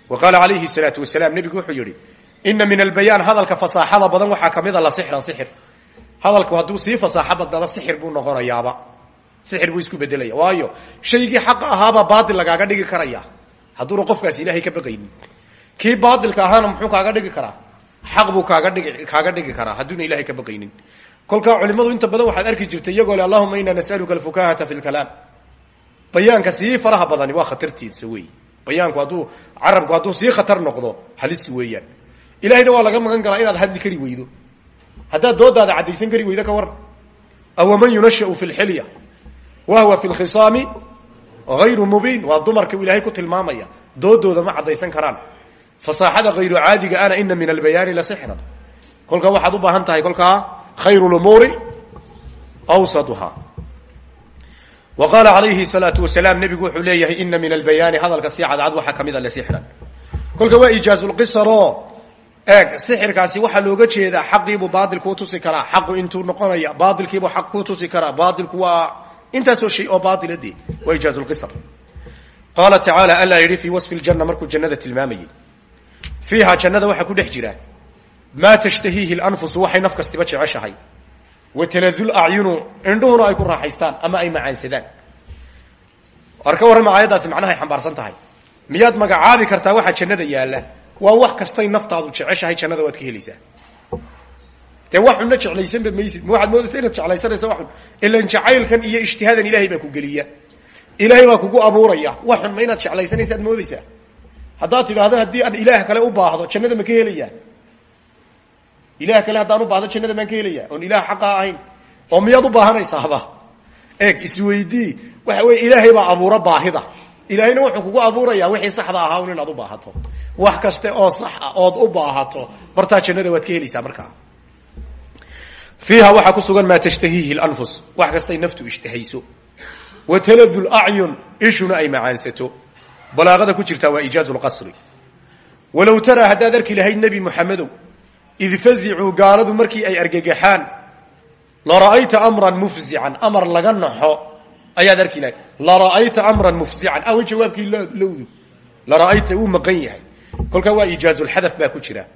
Speaker 1: wa qaala calayhi salaatu wasalaam nebigu wuxuu yihi ina min albayaan hadalka fasaaxada badan waxaa kamida la sixran sixir. Hadalku hadduu sii fasaaxo badnado sixir buu noqonayaaba. Sixir buu isku bedelaya waayo shaygii xaqa ahaabaa baatil lagaaga dhigi karaya. Hadduuna qofkaas ilaahay ka baqaynin. Kii baatilka ahaana muxuu kaaga dhigi karaa? Xaq buu kaaga dhigi kaaga dhigi karaa. Hadduuna ilahay ka baqaynin. Kolkaa culimadu inta badan waxaad arki jirtay iyagoo le allahuma ina nasaluka alfukahata fi lkalaam bayaanka sii faraha badani waa khatartiisa wey bayaanku hadduu carabku hadduu sii khatar noqdo halis weeyaan ilahayna waa laga magan galaa inaad hadli kari weydo. Haddaad doodaada caddaysan kari weydo ka war. Awaman yunashau fi lxilya wa huwa fi lkhisaami hayru mubiin. Waa dumarka u ilaahay ku tilmaamaya doodooda ma caddaysan karaan. Fasaaxada hayru caadiga ana ina min albayaani la sixran. Kolkaa waxaad u baahan tahay kolkaa khayru lumuuri awsatuha wa qaala calayhi salaatu wasalaam nebigu wuxuu leeyahay ina min albayaani hadalka si cadcad waxaa kamida lesixran kolka waa ijaazulqisaro eeg sixirkaasi waxaa looga jeedaa xaqiibuu baatil kuu tusi karaa. Xaqu intuu noqonaya baatilkiibuu xaq kuu tusi karaa. Baatilku waa intaasoo shay oo baaila dee waa ijaazulqisar qaala tacaala alla yidhi fii wasfi ljanna markuu jannada tilmaamayey fiiha jannada waxaa ku dhex jira. Maa tashtahiihi lanfusu waxay naf kastiba jeceshahay. Wa taladul acyunu indhuhuna ay ku raaxaystaan ama ay macaansadaan. War ka warrama aayaddaasi macnahay xambaarsan tahay. Miyaad magacaabi kartaa waxaa jannada yaalla waa wax kastay naftaadu jeceshahay jannada waad ka helaysaa. Dee wax xunna jeclaysanba maysid. Ma waxaad moodaysa inaad jeclaysanaysa waxun ilan jacaylkan iyo ijtihaadan ilahay baa ku geliya. Ilaahay baa kugu abuuraya. Wax xun ma inaad jeclaysanaysa ad moodaysaa? Haddaad tidhaahdo haddii aan ilaah kale u baahdo jannada ma ka helayaa. Ilaah kale haddaan u baahdo jannada maan ka helaya oon ilaah xaqa ahayn. Oo miyaad u baahanaysaaba eeg isweydii waxa weye ilaahay baa abuura baahida ilaahayna wuxuu kugu abuuraya wixii saxda ahaa inaad u baahato. Wax kaste oo sax ah ood u baahato. Bartaa jannada waad ka helaysaa markaa. Fiiha waxaa ku sugan maa tashtahiihi lanfus. Wax kastay naftu ishtahayso. Wa taladu lacyun ishuna ay macaansato. Balaaqada ku jirtaa waa ijaazu lqasri walow taraa haddaad arki lahayd nebi muxamedow id fazicuu gaaladu markii ay argagaxaan lara'ayta amran mufzican amar laga naxo ayaad arki lahayd lara'ayta amran mufzican awa jawaabkii lowdu lara'ayta wuu maqan yahay. Kolkaa waa ijaazulxadaf baa ku jira.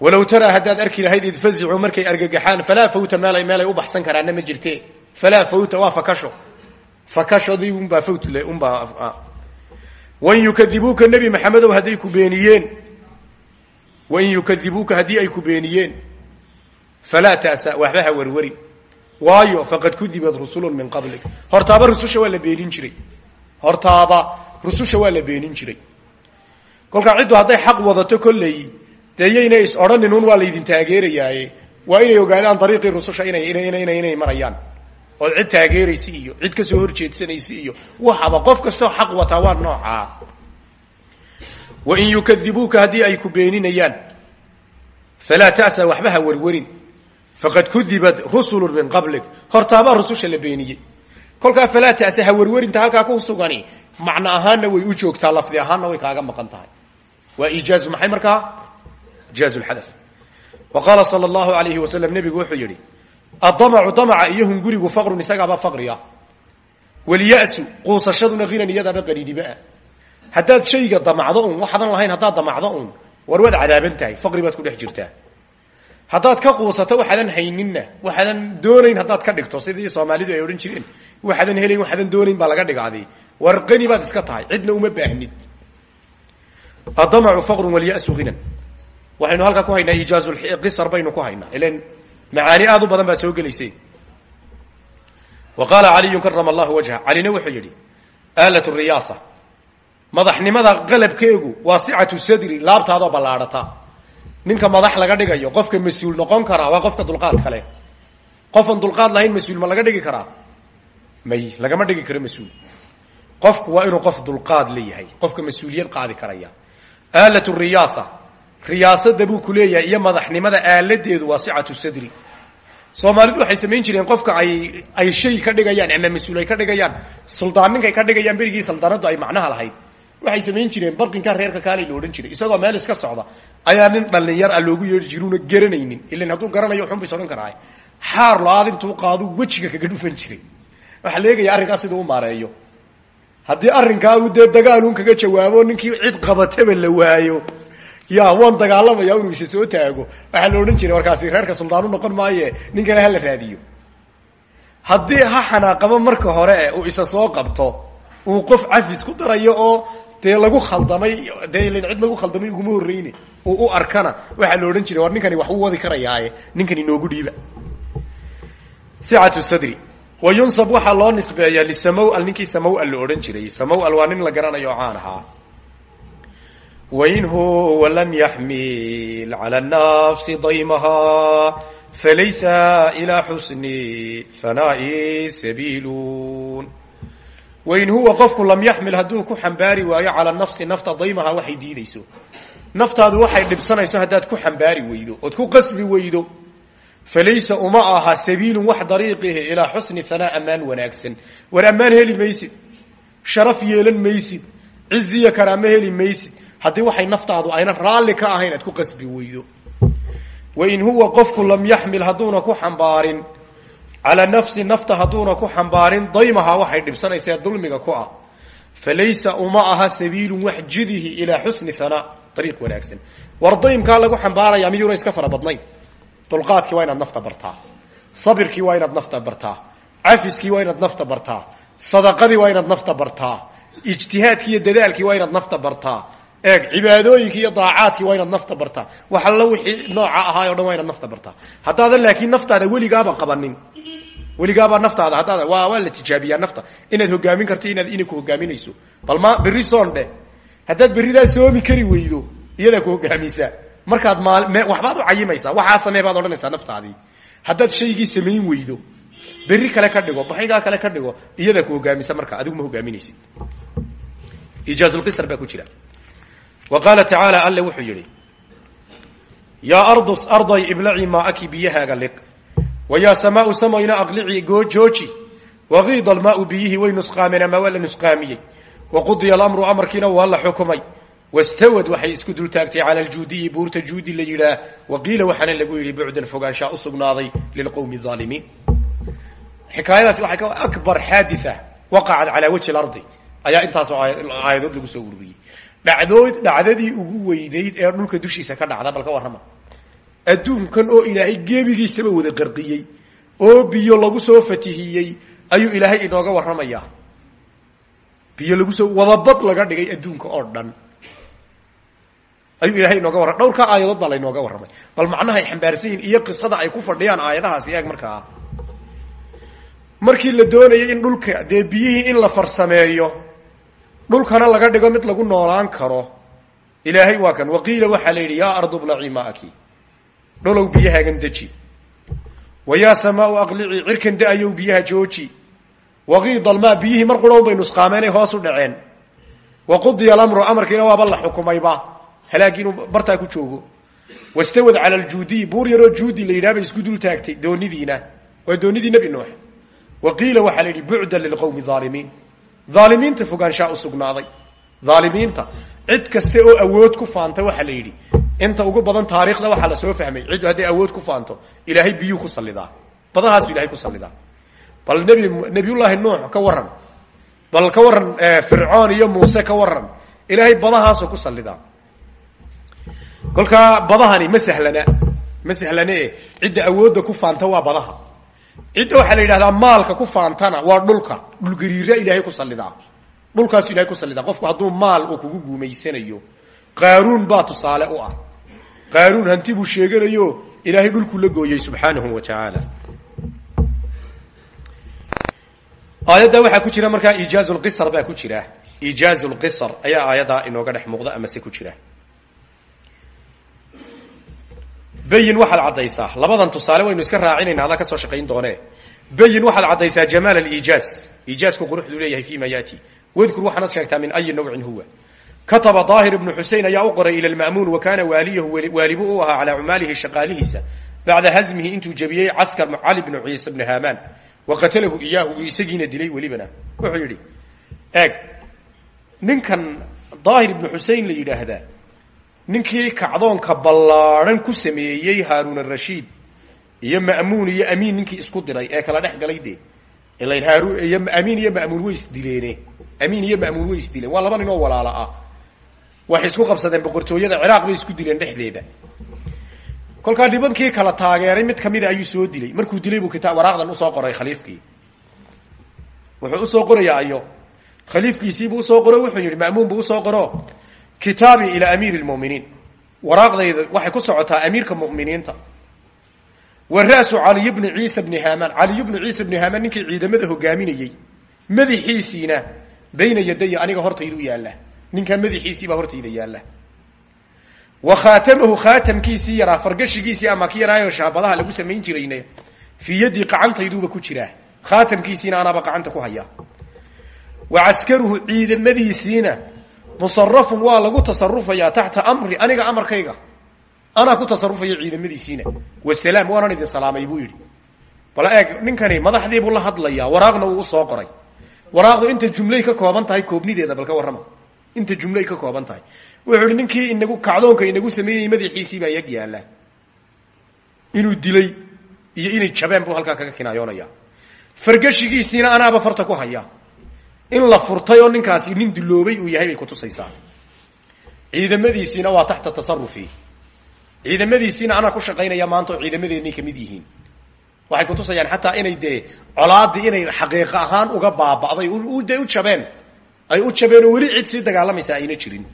Speaker 1: Walow taraa haddaad arki lahayd id fazicuu markay argagaxaan falaa fawta meel meelay u baxsan karaanna ma jirte falaa fawta waa fakasho. Fakashadii unbaa fawtle unbaa wain yukadibuuka nebi maxamedow hadday ku beeniyeen. Wain yukadibuuka haddii ay ku beeniyeen. Falaa ta'sa waxba ha warwarin waayo faqad kudibat rusulun min qablik. Hortaaba rususha waa la beenin jiray. Hortaaba rususha waa la beenin jiray. Kolkaa ciddu hadday xaq wadato kolley dee yayna is odhanin un waa laydin taageerayaaye. Waa inay ogaadaan dariiqii rususha inay inay marayaan. Ood cid taageeraysi iyo cid ka soo horjeedsanaysi iyo waxaba qof kastoo xaq wataa waa noocaa wain yukadibuuka haddii ay ku beeninayaan falaa ta'sa waxba ha faqad kudibat rusulu min qablik hortaabaa rususha la beeniyey kolkaa falaa ta'sa ha warwarinta halkaa ku sugani macno ahaanna way u joogtaa lafdi ahaanna way kaaga maqan tahay waa ijaazu maxay markaa ijaazu lxadaf wa qaala sala allahu alayhi wasalam nebigu wuxuu yidhi addamacu damaca iyo hungurigu faqrun isagaaba faqriya walyasu quusashaduna hinan iyadaaba qaniinimaa haddaad shayga damacdo un waxaadan lahayn haddaad damacdo un war waad cadaaban ku dhex jirtaa haddaad ka quusato waxaadan hayninna. Waxaadan doonayn haddaad ka dhigto. Sidii soomaalidu ay odhan jireen waxaadan helayn waxaadan doonayn baa laga dhigaadi war baad iska tahay. Cidna uma baahnid. Adamacu faqrun walyasu hinan waxaynu halkaa ku haynaa ijaazulqisar baynu ku haynaa. Ilan macaani aad u badan baa soo gelaysay. Wa qaala caliyun karama wajha calina wuxuu yidhi aalat riyaasa. Madaxnimada qalabkeegu waa sadri laabtaadoo ballaadhata ninka madax laga dhigayo qofka mas'uul noqon karaa waa qofka dulqaad kale. Qofan dulqaad lahayn mas'uul ma laga dhigi karaa? May lagama dhigi karo mas'uul. Qofku waa inuu qof dulqaad leeyahay qofka mas'uuliyad qaadi karaya. Aalat riyaasa riyaasada buu ku leeyahay iyo madaxnimada aaladeedu waa sicatu sadri. Soomaalidu waxay samayn jireen qofka ay ay shay ka dhigayaan ama mas'uul ay ka dhigayaan suldaan ninkay ka dhigayaan berigii saldaanadu ay macnaha lahayd waxay samayn jireen barqinka reerka kaalay la odhan jiray. Isagoo meel iska socda ayaa nin dhalinyar a loogu yeedhi jiruuna garanaynin. Ilan hadduu garanayo xun bays odhan karaa xaar lo'aad intuu qaadu wejiga kaga dhufan jiray. Waxaa la eegaya arrinkaas siduu u maareeyo. Haddii arrinkaa uu dee dagaalun kaga jawaabo ninkii cid qabataba la waayo. Ya waan dagaalamaya inuu isa soo taago. Waxaa la jiray warkaasi reerka suldaanu noqon maaye nin kale raadiyo. Haddii ha xanaaqabo marka hore uu isa soo qabto uu qof cafis ku darayo oo dee lagu khaldamay dee cid lagu khaldamay uguma horreyne uu u arkana waxaa la odhan jiray war ninkani wax u wadi karayaaye ninkani noogu dhiiba. Sicatu sadri. Wa yunsab waxaa loo nisbeeyaa lisamowl ninkii samowl la odhan jiray. Samowl waa nin la garanayo oo caan ahaa. Huwa lam yaxmil cala nafsi daymaha falaysa ilaa xusni hanaa'i sabiilun wain huwa qofku lam yaxmil hadduu ku xambaari waayo cala nafsi nafta daymaha waxay diidayso. Naftaadu waxay dhibsanayso haddaad ku xambaari weydo ood ku qasbi weydo. Falaysa uma aha sabiilun wax dariiqihi ilaa xusni hanaa ammaan wanaagsan. War ammaan heli maysid sharaf yeelan maysid ciziya karaamo heli maysid. Haddii waxay naftaadu ayna raalli ka ahayn aad ku qasbi weydo. Wain huwa qofku lam yaxmil hadduuna ku xambaarin calaa nafsi nafta hadduuna ku xambaarin daymaha waxay dhibsanaysaa dulmiga ku ah. Falaysa uma aha sabiilun wax jidihi ilaa xusni hanaa dariiq wanaagsan. War lagu xambaaraya miyuuna iska fara badnayn? Dulqaadkii waa inaad nafta bartaa. Sabirkii waa inaad nafta bartaa. Cafiskii waa inaad nafta bartaa. Sadaqadii waa inaad nafta bartaa. Ijtihaadkii iyo dadaalkii waa inaad nafta bartaa eeg cibaadooyinkii iyo daacaadkii waa inaad nafta bartaa. Wax alla wixii nooca ahaay o dhan waa inaad nafta bartaa. Haddaadan laakiin naftaada weligaaba qabanin weligaabaa naftaada haddaada waa waa la tijaabiyaa nafta. Inaad hogaamin karto inaad inay ku hogaaminayso bal ma berri soon dheh haddaad berridaa soomi kari weydo iyadaa ku hogaamisaa markaad maal waxbaad u cayimaysaa. Waxaa samee baad odhanaysaa naftaadii. Haddaad shaygii samayn weydo berri kale ka dhigo baxaygaa kale ka dhigo iyadaa ku hogaamisa marka adigu ma hogaaminaysid ijaazulqisar baa ku jira wa qaala tacaala alle wuxuu yidhi yaa ardus arday iblaci maaki biyahaaga liq. Wa yaa samaau samayna aqlici jooji. Waqiida almaau biyihii way nusqaameen ama waa la nusqaamiyey. Wa qudiya alamru amarkiina waa la xukumay. Wastawad waxay isku dultaagtay cala aljuudiyi buurta juudi la yidhaah. Wa qiila waxaana lagu yidhi bucdan fogaanshaa u sugnaaday lilqowmi aalimiin xikaayadaasi waxay ka akbar xaaditha waqacat calaa wajhi lardi ayaa intaasoo aayadood lagu soo ururiyey dhacdood dhacdadii ugu weynayd ee dhulka dushiisa ka dhacda bal ka warrama. Adduunkan oo ilaahay gebigiisaba wada qarqiyey oo biyo lagu soo fatihiyey ayuu ilaahay inooga warramayaa. Biyo lagu soo wadabad laga dhigay adduunka oo dhan. Ayuu ilahay inooga warram dhowrkaa aayadood baa laynooga warramay. Bal macnahay xambaarsan yihiin iyo qisada ay ku fadhiyaan aayadahaasi eeg markaa. Markii la doonayay in dhulka dee biyihii in la farsameeyo dhulkana laga dhigo mid lagu noolaan karo. Ilaahay waa kan. Waqiila waxaa la yidhi yaa ardu blacii maaki dholow biyahaagan deji. Wa yaa samaau aqlicii cirkan da'ayow biyaha jooji. Waqiida almaa biyihii mar qura un bay nusqaameenay hoos u dhaceen. Wa qudiya alamru amarkiina waaba la xukumayba. Halaagii inuu bartaa ku joogo. Wastawad cala aljuudiy buur yaroo juudi la yidhaha bay isku dul taagtay doonidiina. Waa doonidii nebi nuux. Wa qiila waxaa la yidhi bucdan lilqowmi aalimiin aalimiinta fogaanshaa u sugnaaday. Aalimiinta cid kaste oo awood ku faanta waxaa la yidhi. Inta ugu badan taariikhda waxaa la soo fahmay cid hadday awood ku faanto ilaahay biyuu ku salidaa badahaasu ilahay ku salidaa bal nebi nebiyullaahi nuux ka waran bal ka waran fircoon iyo muuse ka waran ilaahay badahaasoo ku sallidaa kolkaa badahani ma sahlana. Ma sahlane. Cidda awoodda ku faanta waa badaha cidda waxaa la yidhahdaa maalka ku faantana waa dhulka. Dhulgariira ilaahay ku sallidaa dhulkaasu ilahay ku sallidaa qofku hadduu maal uu kugu guumaysanayo qaaruun baa tusaale u ah. Qaaruun hanti buu sheeganayo ilaahay dhulkuu la gooyey subxaanahu wa tacaala aayadda waxaa ku jira markaa iijaaz lqisr baa ku jira. Iijaaz lqisr ayaa aayaddaa inooga dhex muuqda ama se ku jira bayin waxaad caddaysaa. Labadan tusaale waynu iska raacinayna adaa ka soo shaqayn doonee. Bayin waxaad caddaysaa jamaal aliijaaz iijaazku quruxduu leeyahay fi ma yaati wadkur waxaanad sheegtaa min ayi nawcin huwa. Kataba daahir ibnu xusein ayaa u qoray ila lma'muun wa kaana waaliyahu waalibu u ahaa calaa cumaalihi shaqaalihiisa. Bacda hazmihi intuu jebiyey caskar cali bnu ciise bni wa qatalahu iyaahu isagiina dilay welibana. Wuxuu yidhi eeg ninkan daahir ibnu xusein la yidhaahdaa ninkii kacdoonka ballaadhan ku sameeyey haaruun arashiid iyo ma'muun iyo amiin ninkii isku diray ee kala dhex galay dee. Ilan haarun iyo amiin iyo ma'muun way isdileene amiin iyo ma'muun way isdileen waa laba nin oo walaala ah. Waxay isku qabsadeen boqortooyada ciraaq bay isku dileen dhexdeeda. Kolkaa nibankii kala taageeray mid kamida ayuu soo dilay. Markuu dilay buu kitaab waraaqdan u soo qoray khaliifkii. Wuxuu u soo qorayaa ayo. Khaliifkiisiibuu u soo qoro wuxuu yihi ma'muun buu u soo qoro kitaabii ilaa amiiri lmuminiin waraaqdayda waxay ku socotaa amiirka muminiinta. Wa ra'su caliy bni ciisa bni haamaan caliy bni ciisa bni ninkii ciidamada hogaaminayey madaxiisiina bayna yadaya aniga hortayda u yaalla. Ninkaa madaxiisiibaa hortayda yaalla. Wa khaatamahu khaatamkiisii yaraa fargashigiisii ama ki shaabadaha lagu samayn jirayne fii yaddii qacantayduuba ku jiraa khaatamkiisiina anaaba qacanta ku haya. Wa caskaruhu ciidamadiisiina musarafun waa lagu tasarufayaa taxta amri aniga amarkayga. Anaa ku tasarufaya ciidamadiisiina. Wasalaam waanan idin salaamay buu yidhi. Bala eeg ninkani madaxdiibuu la hadlayaa waraaqna wuu u soo qoray. Waraaqdu inta jumlay ka kooban tahay koobnideeda bal ka warrama. Inta jumlay ka kooban tahay. Wuxuu ihi ninkii inagu kacdoonka inagu sameeyey madaxiisii baa yag yaalla. Inuu dilay iyo inay jabeen buu halkaa kaga in la furtay oo ninkaasi nin duloobay uu yahay bay kutusaysaa ciidamadiisiina waa taxta tasarufi ciidamadiisiina anaa ku shaqaynaya maanta oo ciidamadeennay ka mid yihiin. Waxay kutusayaan xataa inay dee colaadii inay xaqiiqo ahaan uga baaba'day de u jabeen. Ay u jabeen oo weli cid sii dagaalamaysa ayna jirin.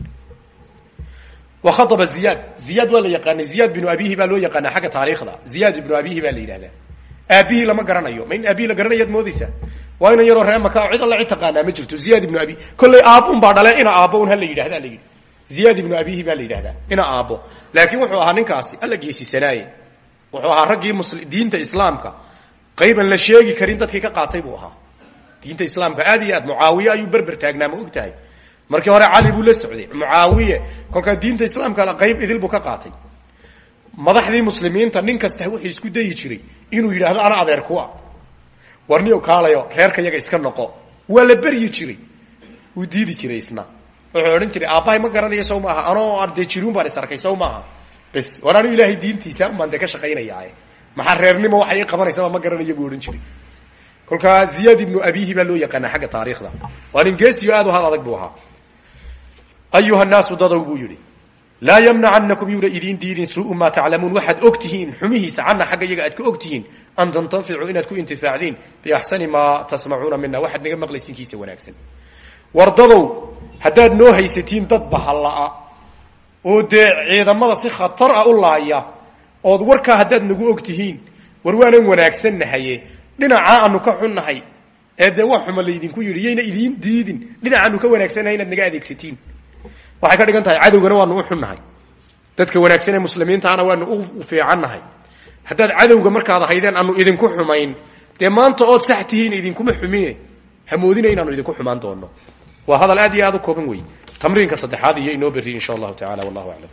Speaker 1: Wa khaaba ziyaad. Ziyaad waa la yaqaanay. Ziyaad binu abihi baa loo yaqaanaa xagga taariikhda. Ziyaad ibnu abihi baa la yidhahdaa aabihii lama garanayo. Ma in aabihii la garanayaad moodaysaa? Waa inan yaroo ree maka cid alla cid ma jirto. Ziyaad ibnu abi. Kollay aabun baa dhale ina aabbo un ha la yidhahda la yidhi. Ziyaad ibnu abihi baa la yidhahdaa ina aabbo. Laakiin wuxuu ahaa ninkaasi alla geesisanaaye. Wuxuu ahaa raggii mus diinta islaamka. Qayban la sheegi karin dadkii ka qaatay buu ahaa. Diinta islaamka aad iyo aad mucaawiye ayuu berber taagnaa ma og tahay markii hore cali buu la socday mucaawiye. Kolkaa diinta islaamka qayb idil buu ka qaatay madaxdii muslimiinta nin kasta wuxuu isku dayi jiray inuu yidhaahdo ana adeer kuwa. Warniyo kaalayo reerka iska noqo. Waa la beryi jiray. Wuu diidi jiray isna. Wuxuu odhan jiray aabbahay ma garanayo sow anoo ardee jiruun baan is arkay sow maaha. Bes diintiisa dee ka shaqaynayaae maxaa reernimo waxay ii qabanaysaba ma garanayo buu jiray. Kolkaa ziyaad ibnu abihi baa loo yaqaanaa xagga taariikhda. Waa geesiyo aad u hal adag buu ahaa. Ayuha naasu dadow buu yidhi laa ymnacanakum yuuna idiin diidin suu maa taclamuun waxaad og tihiin xumihiisa cana xagga iyaga aad ka og tihiin an tantaficuu inaad ku intifaacdiin biaxsani maa tasmacuuna mina waxaad naga maqlaysinkiisa wanaagsan. Wardadow haddaad noo haysatiin dad bahalla-a oo dee ciidamada si khatar ah u laaya ood warkaa haddaad nagu og tihiin war waanan wanaagsannahaye dhinacaa aanu ka xunnahay ee dee wax xuma laydinku yidhi yayna idiin diidin. Dhinacaanu ka wanaagsannahay inaad naga adeegsatiin waxay ka dhigan tahay cadowgana waanu u xunnahay. Dadka wanaagsan ee muslimiintaana waanu u fiicannahay. Haddaad cadowga markaad ahaydeen aanu idinku xumayn dee maanta ood sax tihiin idinkuma xumine. Hamoodina inaanu idinku xumaan doono waa hadal aad iyo aad u kooban wey tamriinka saddexaad iyo inoo berri insha allahu tacala wallahu aclam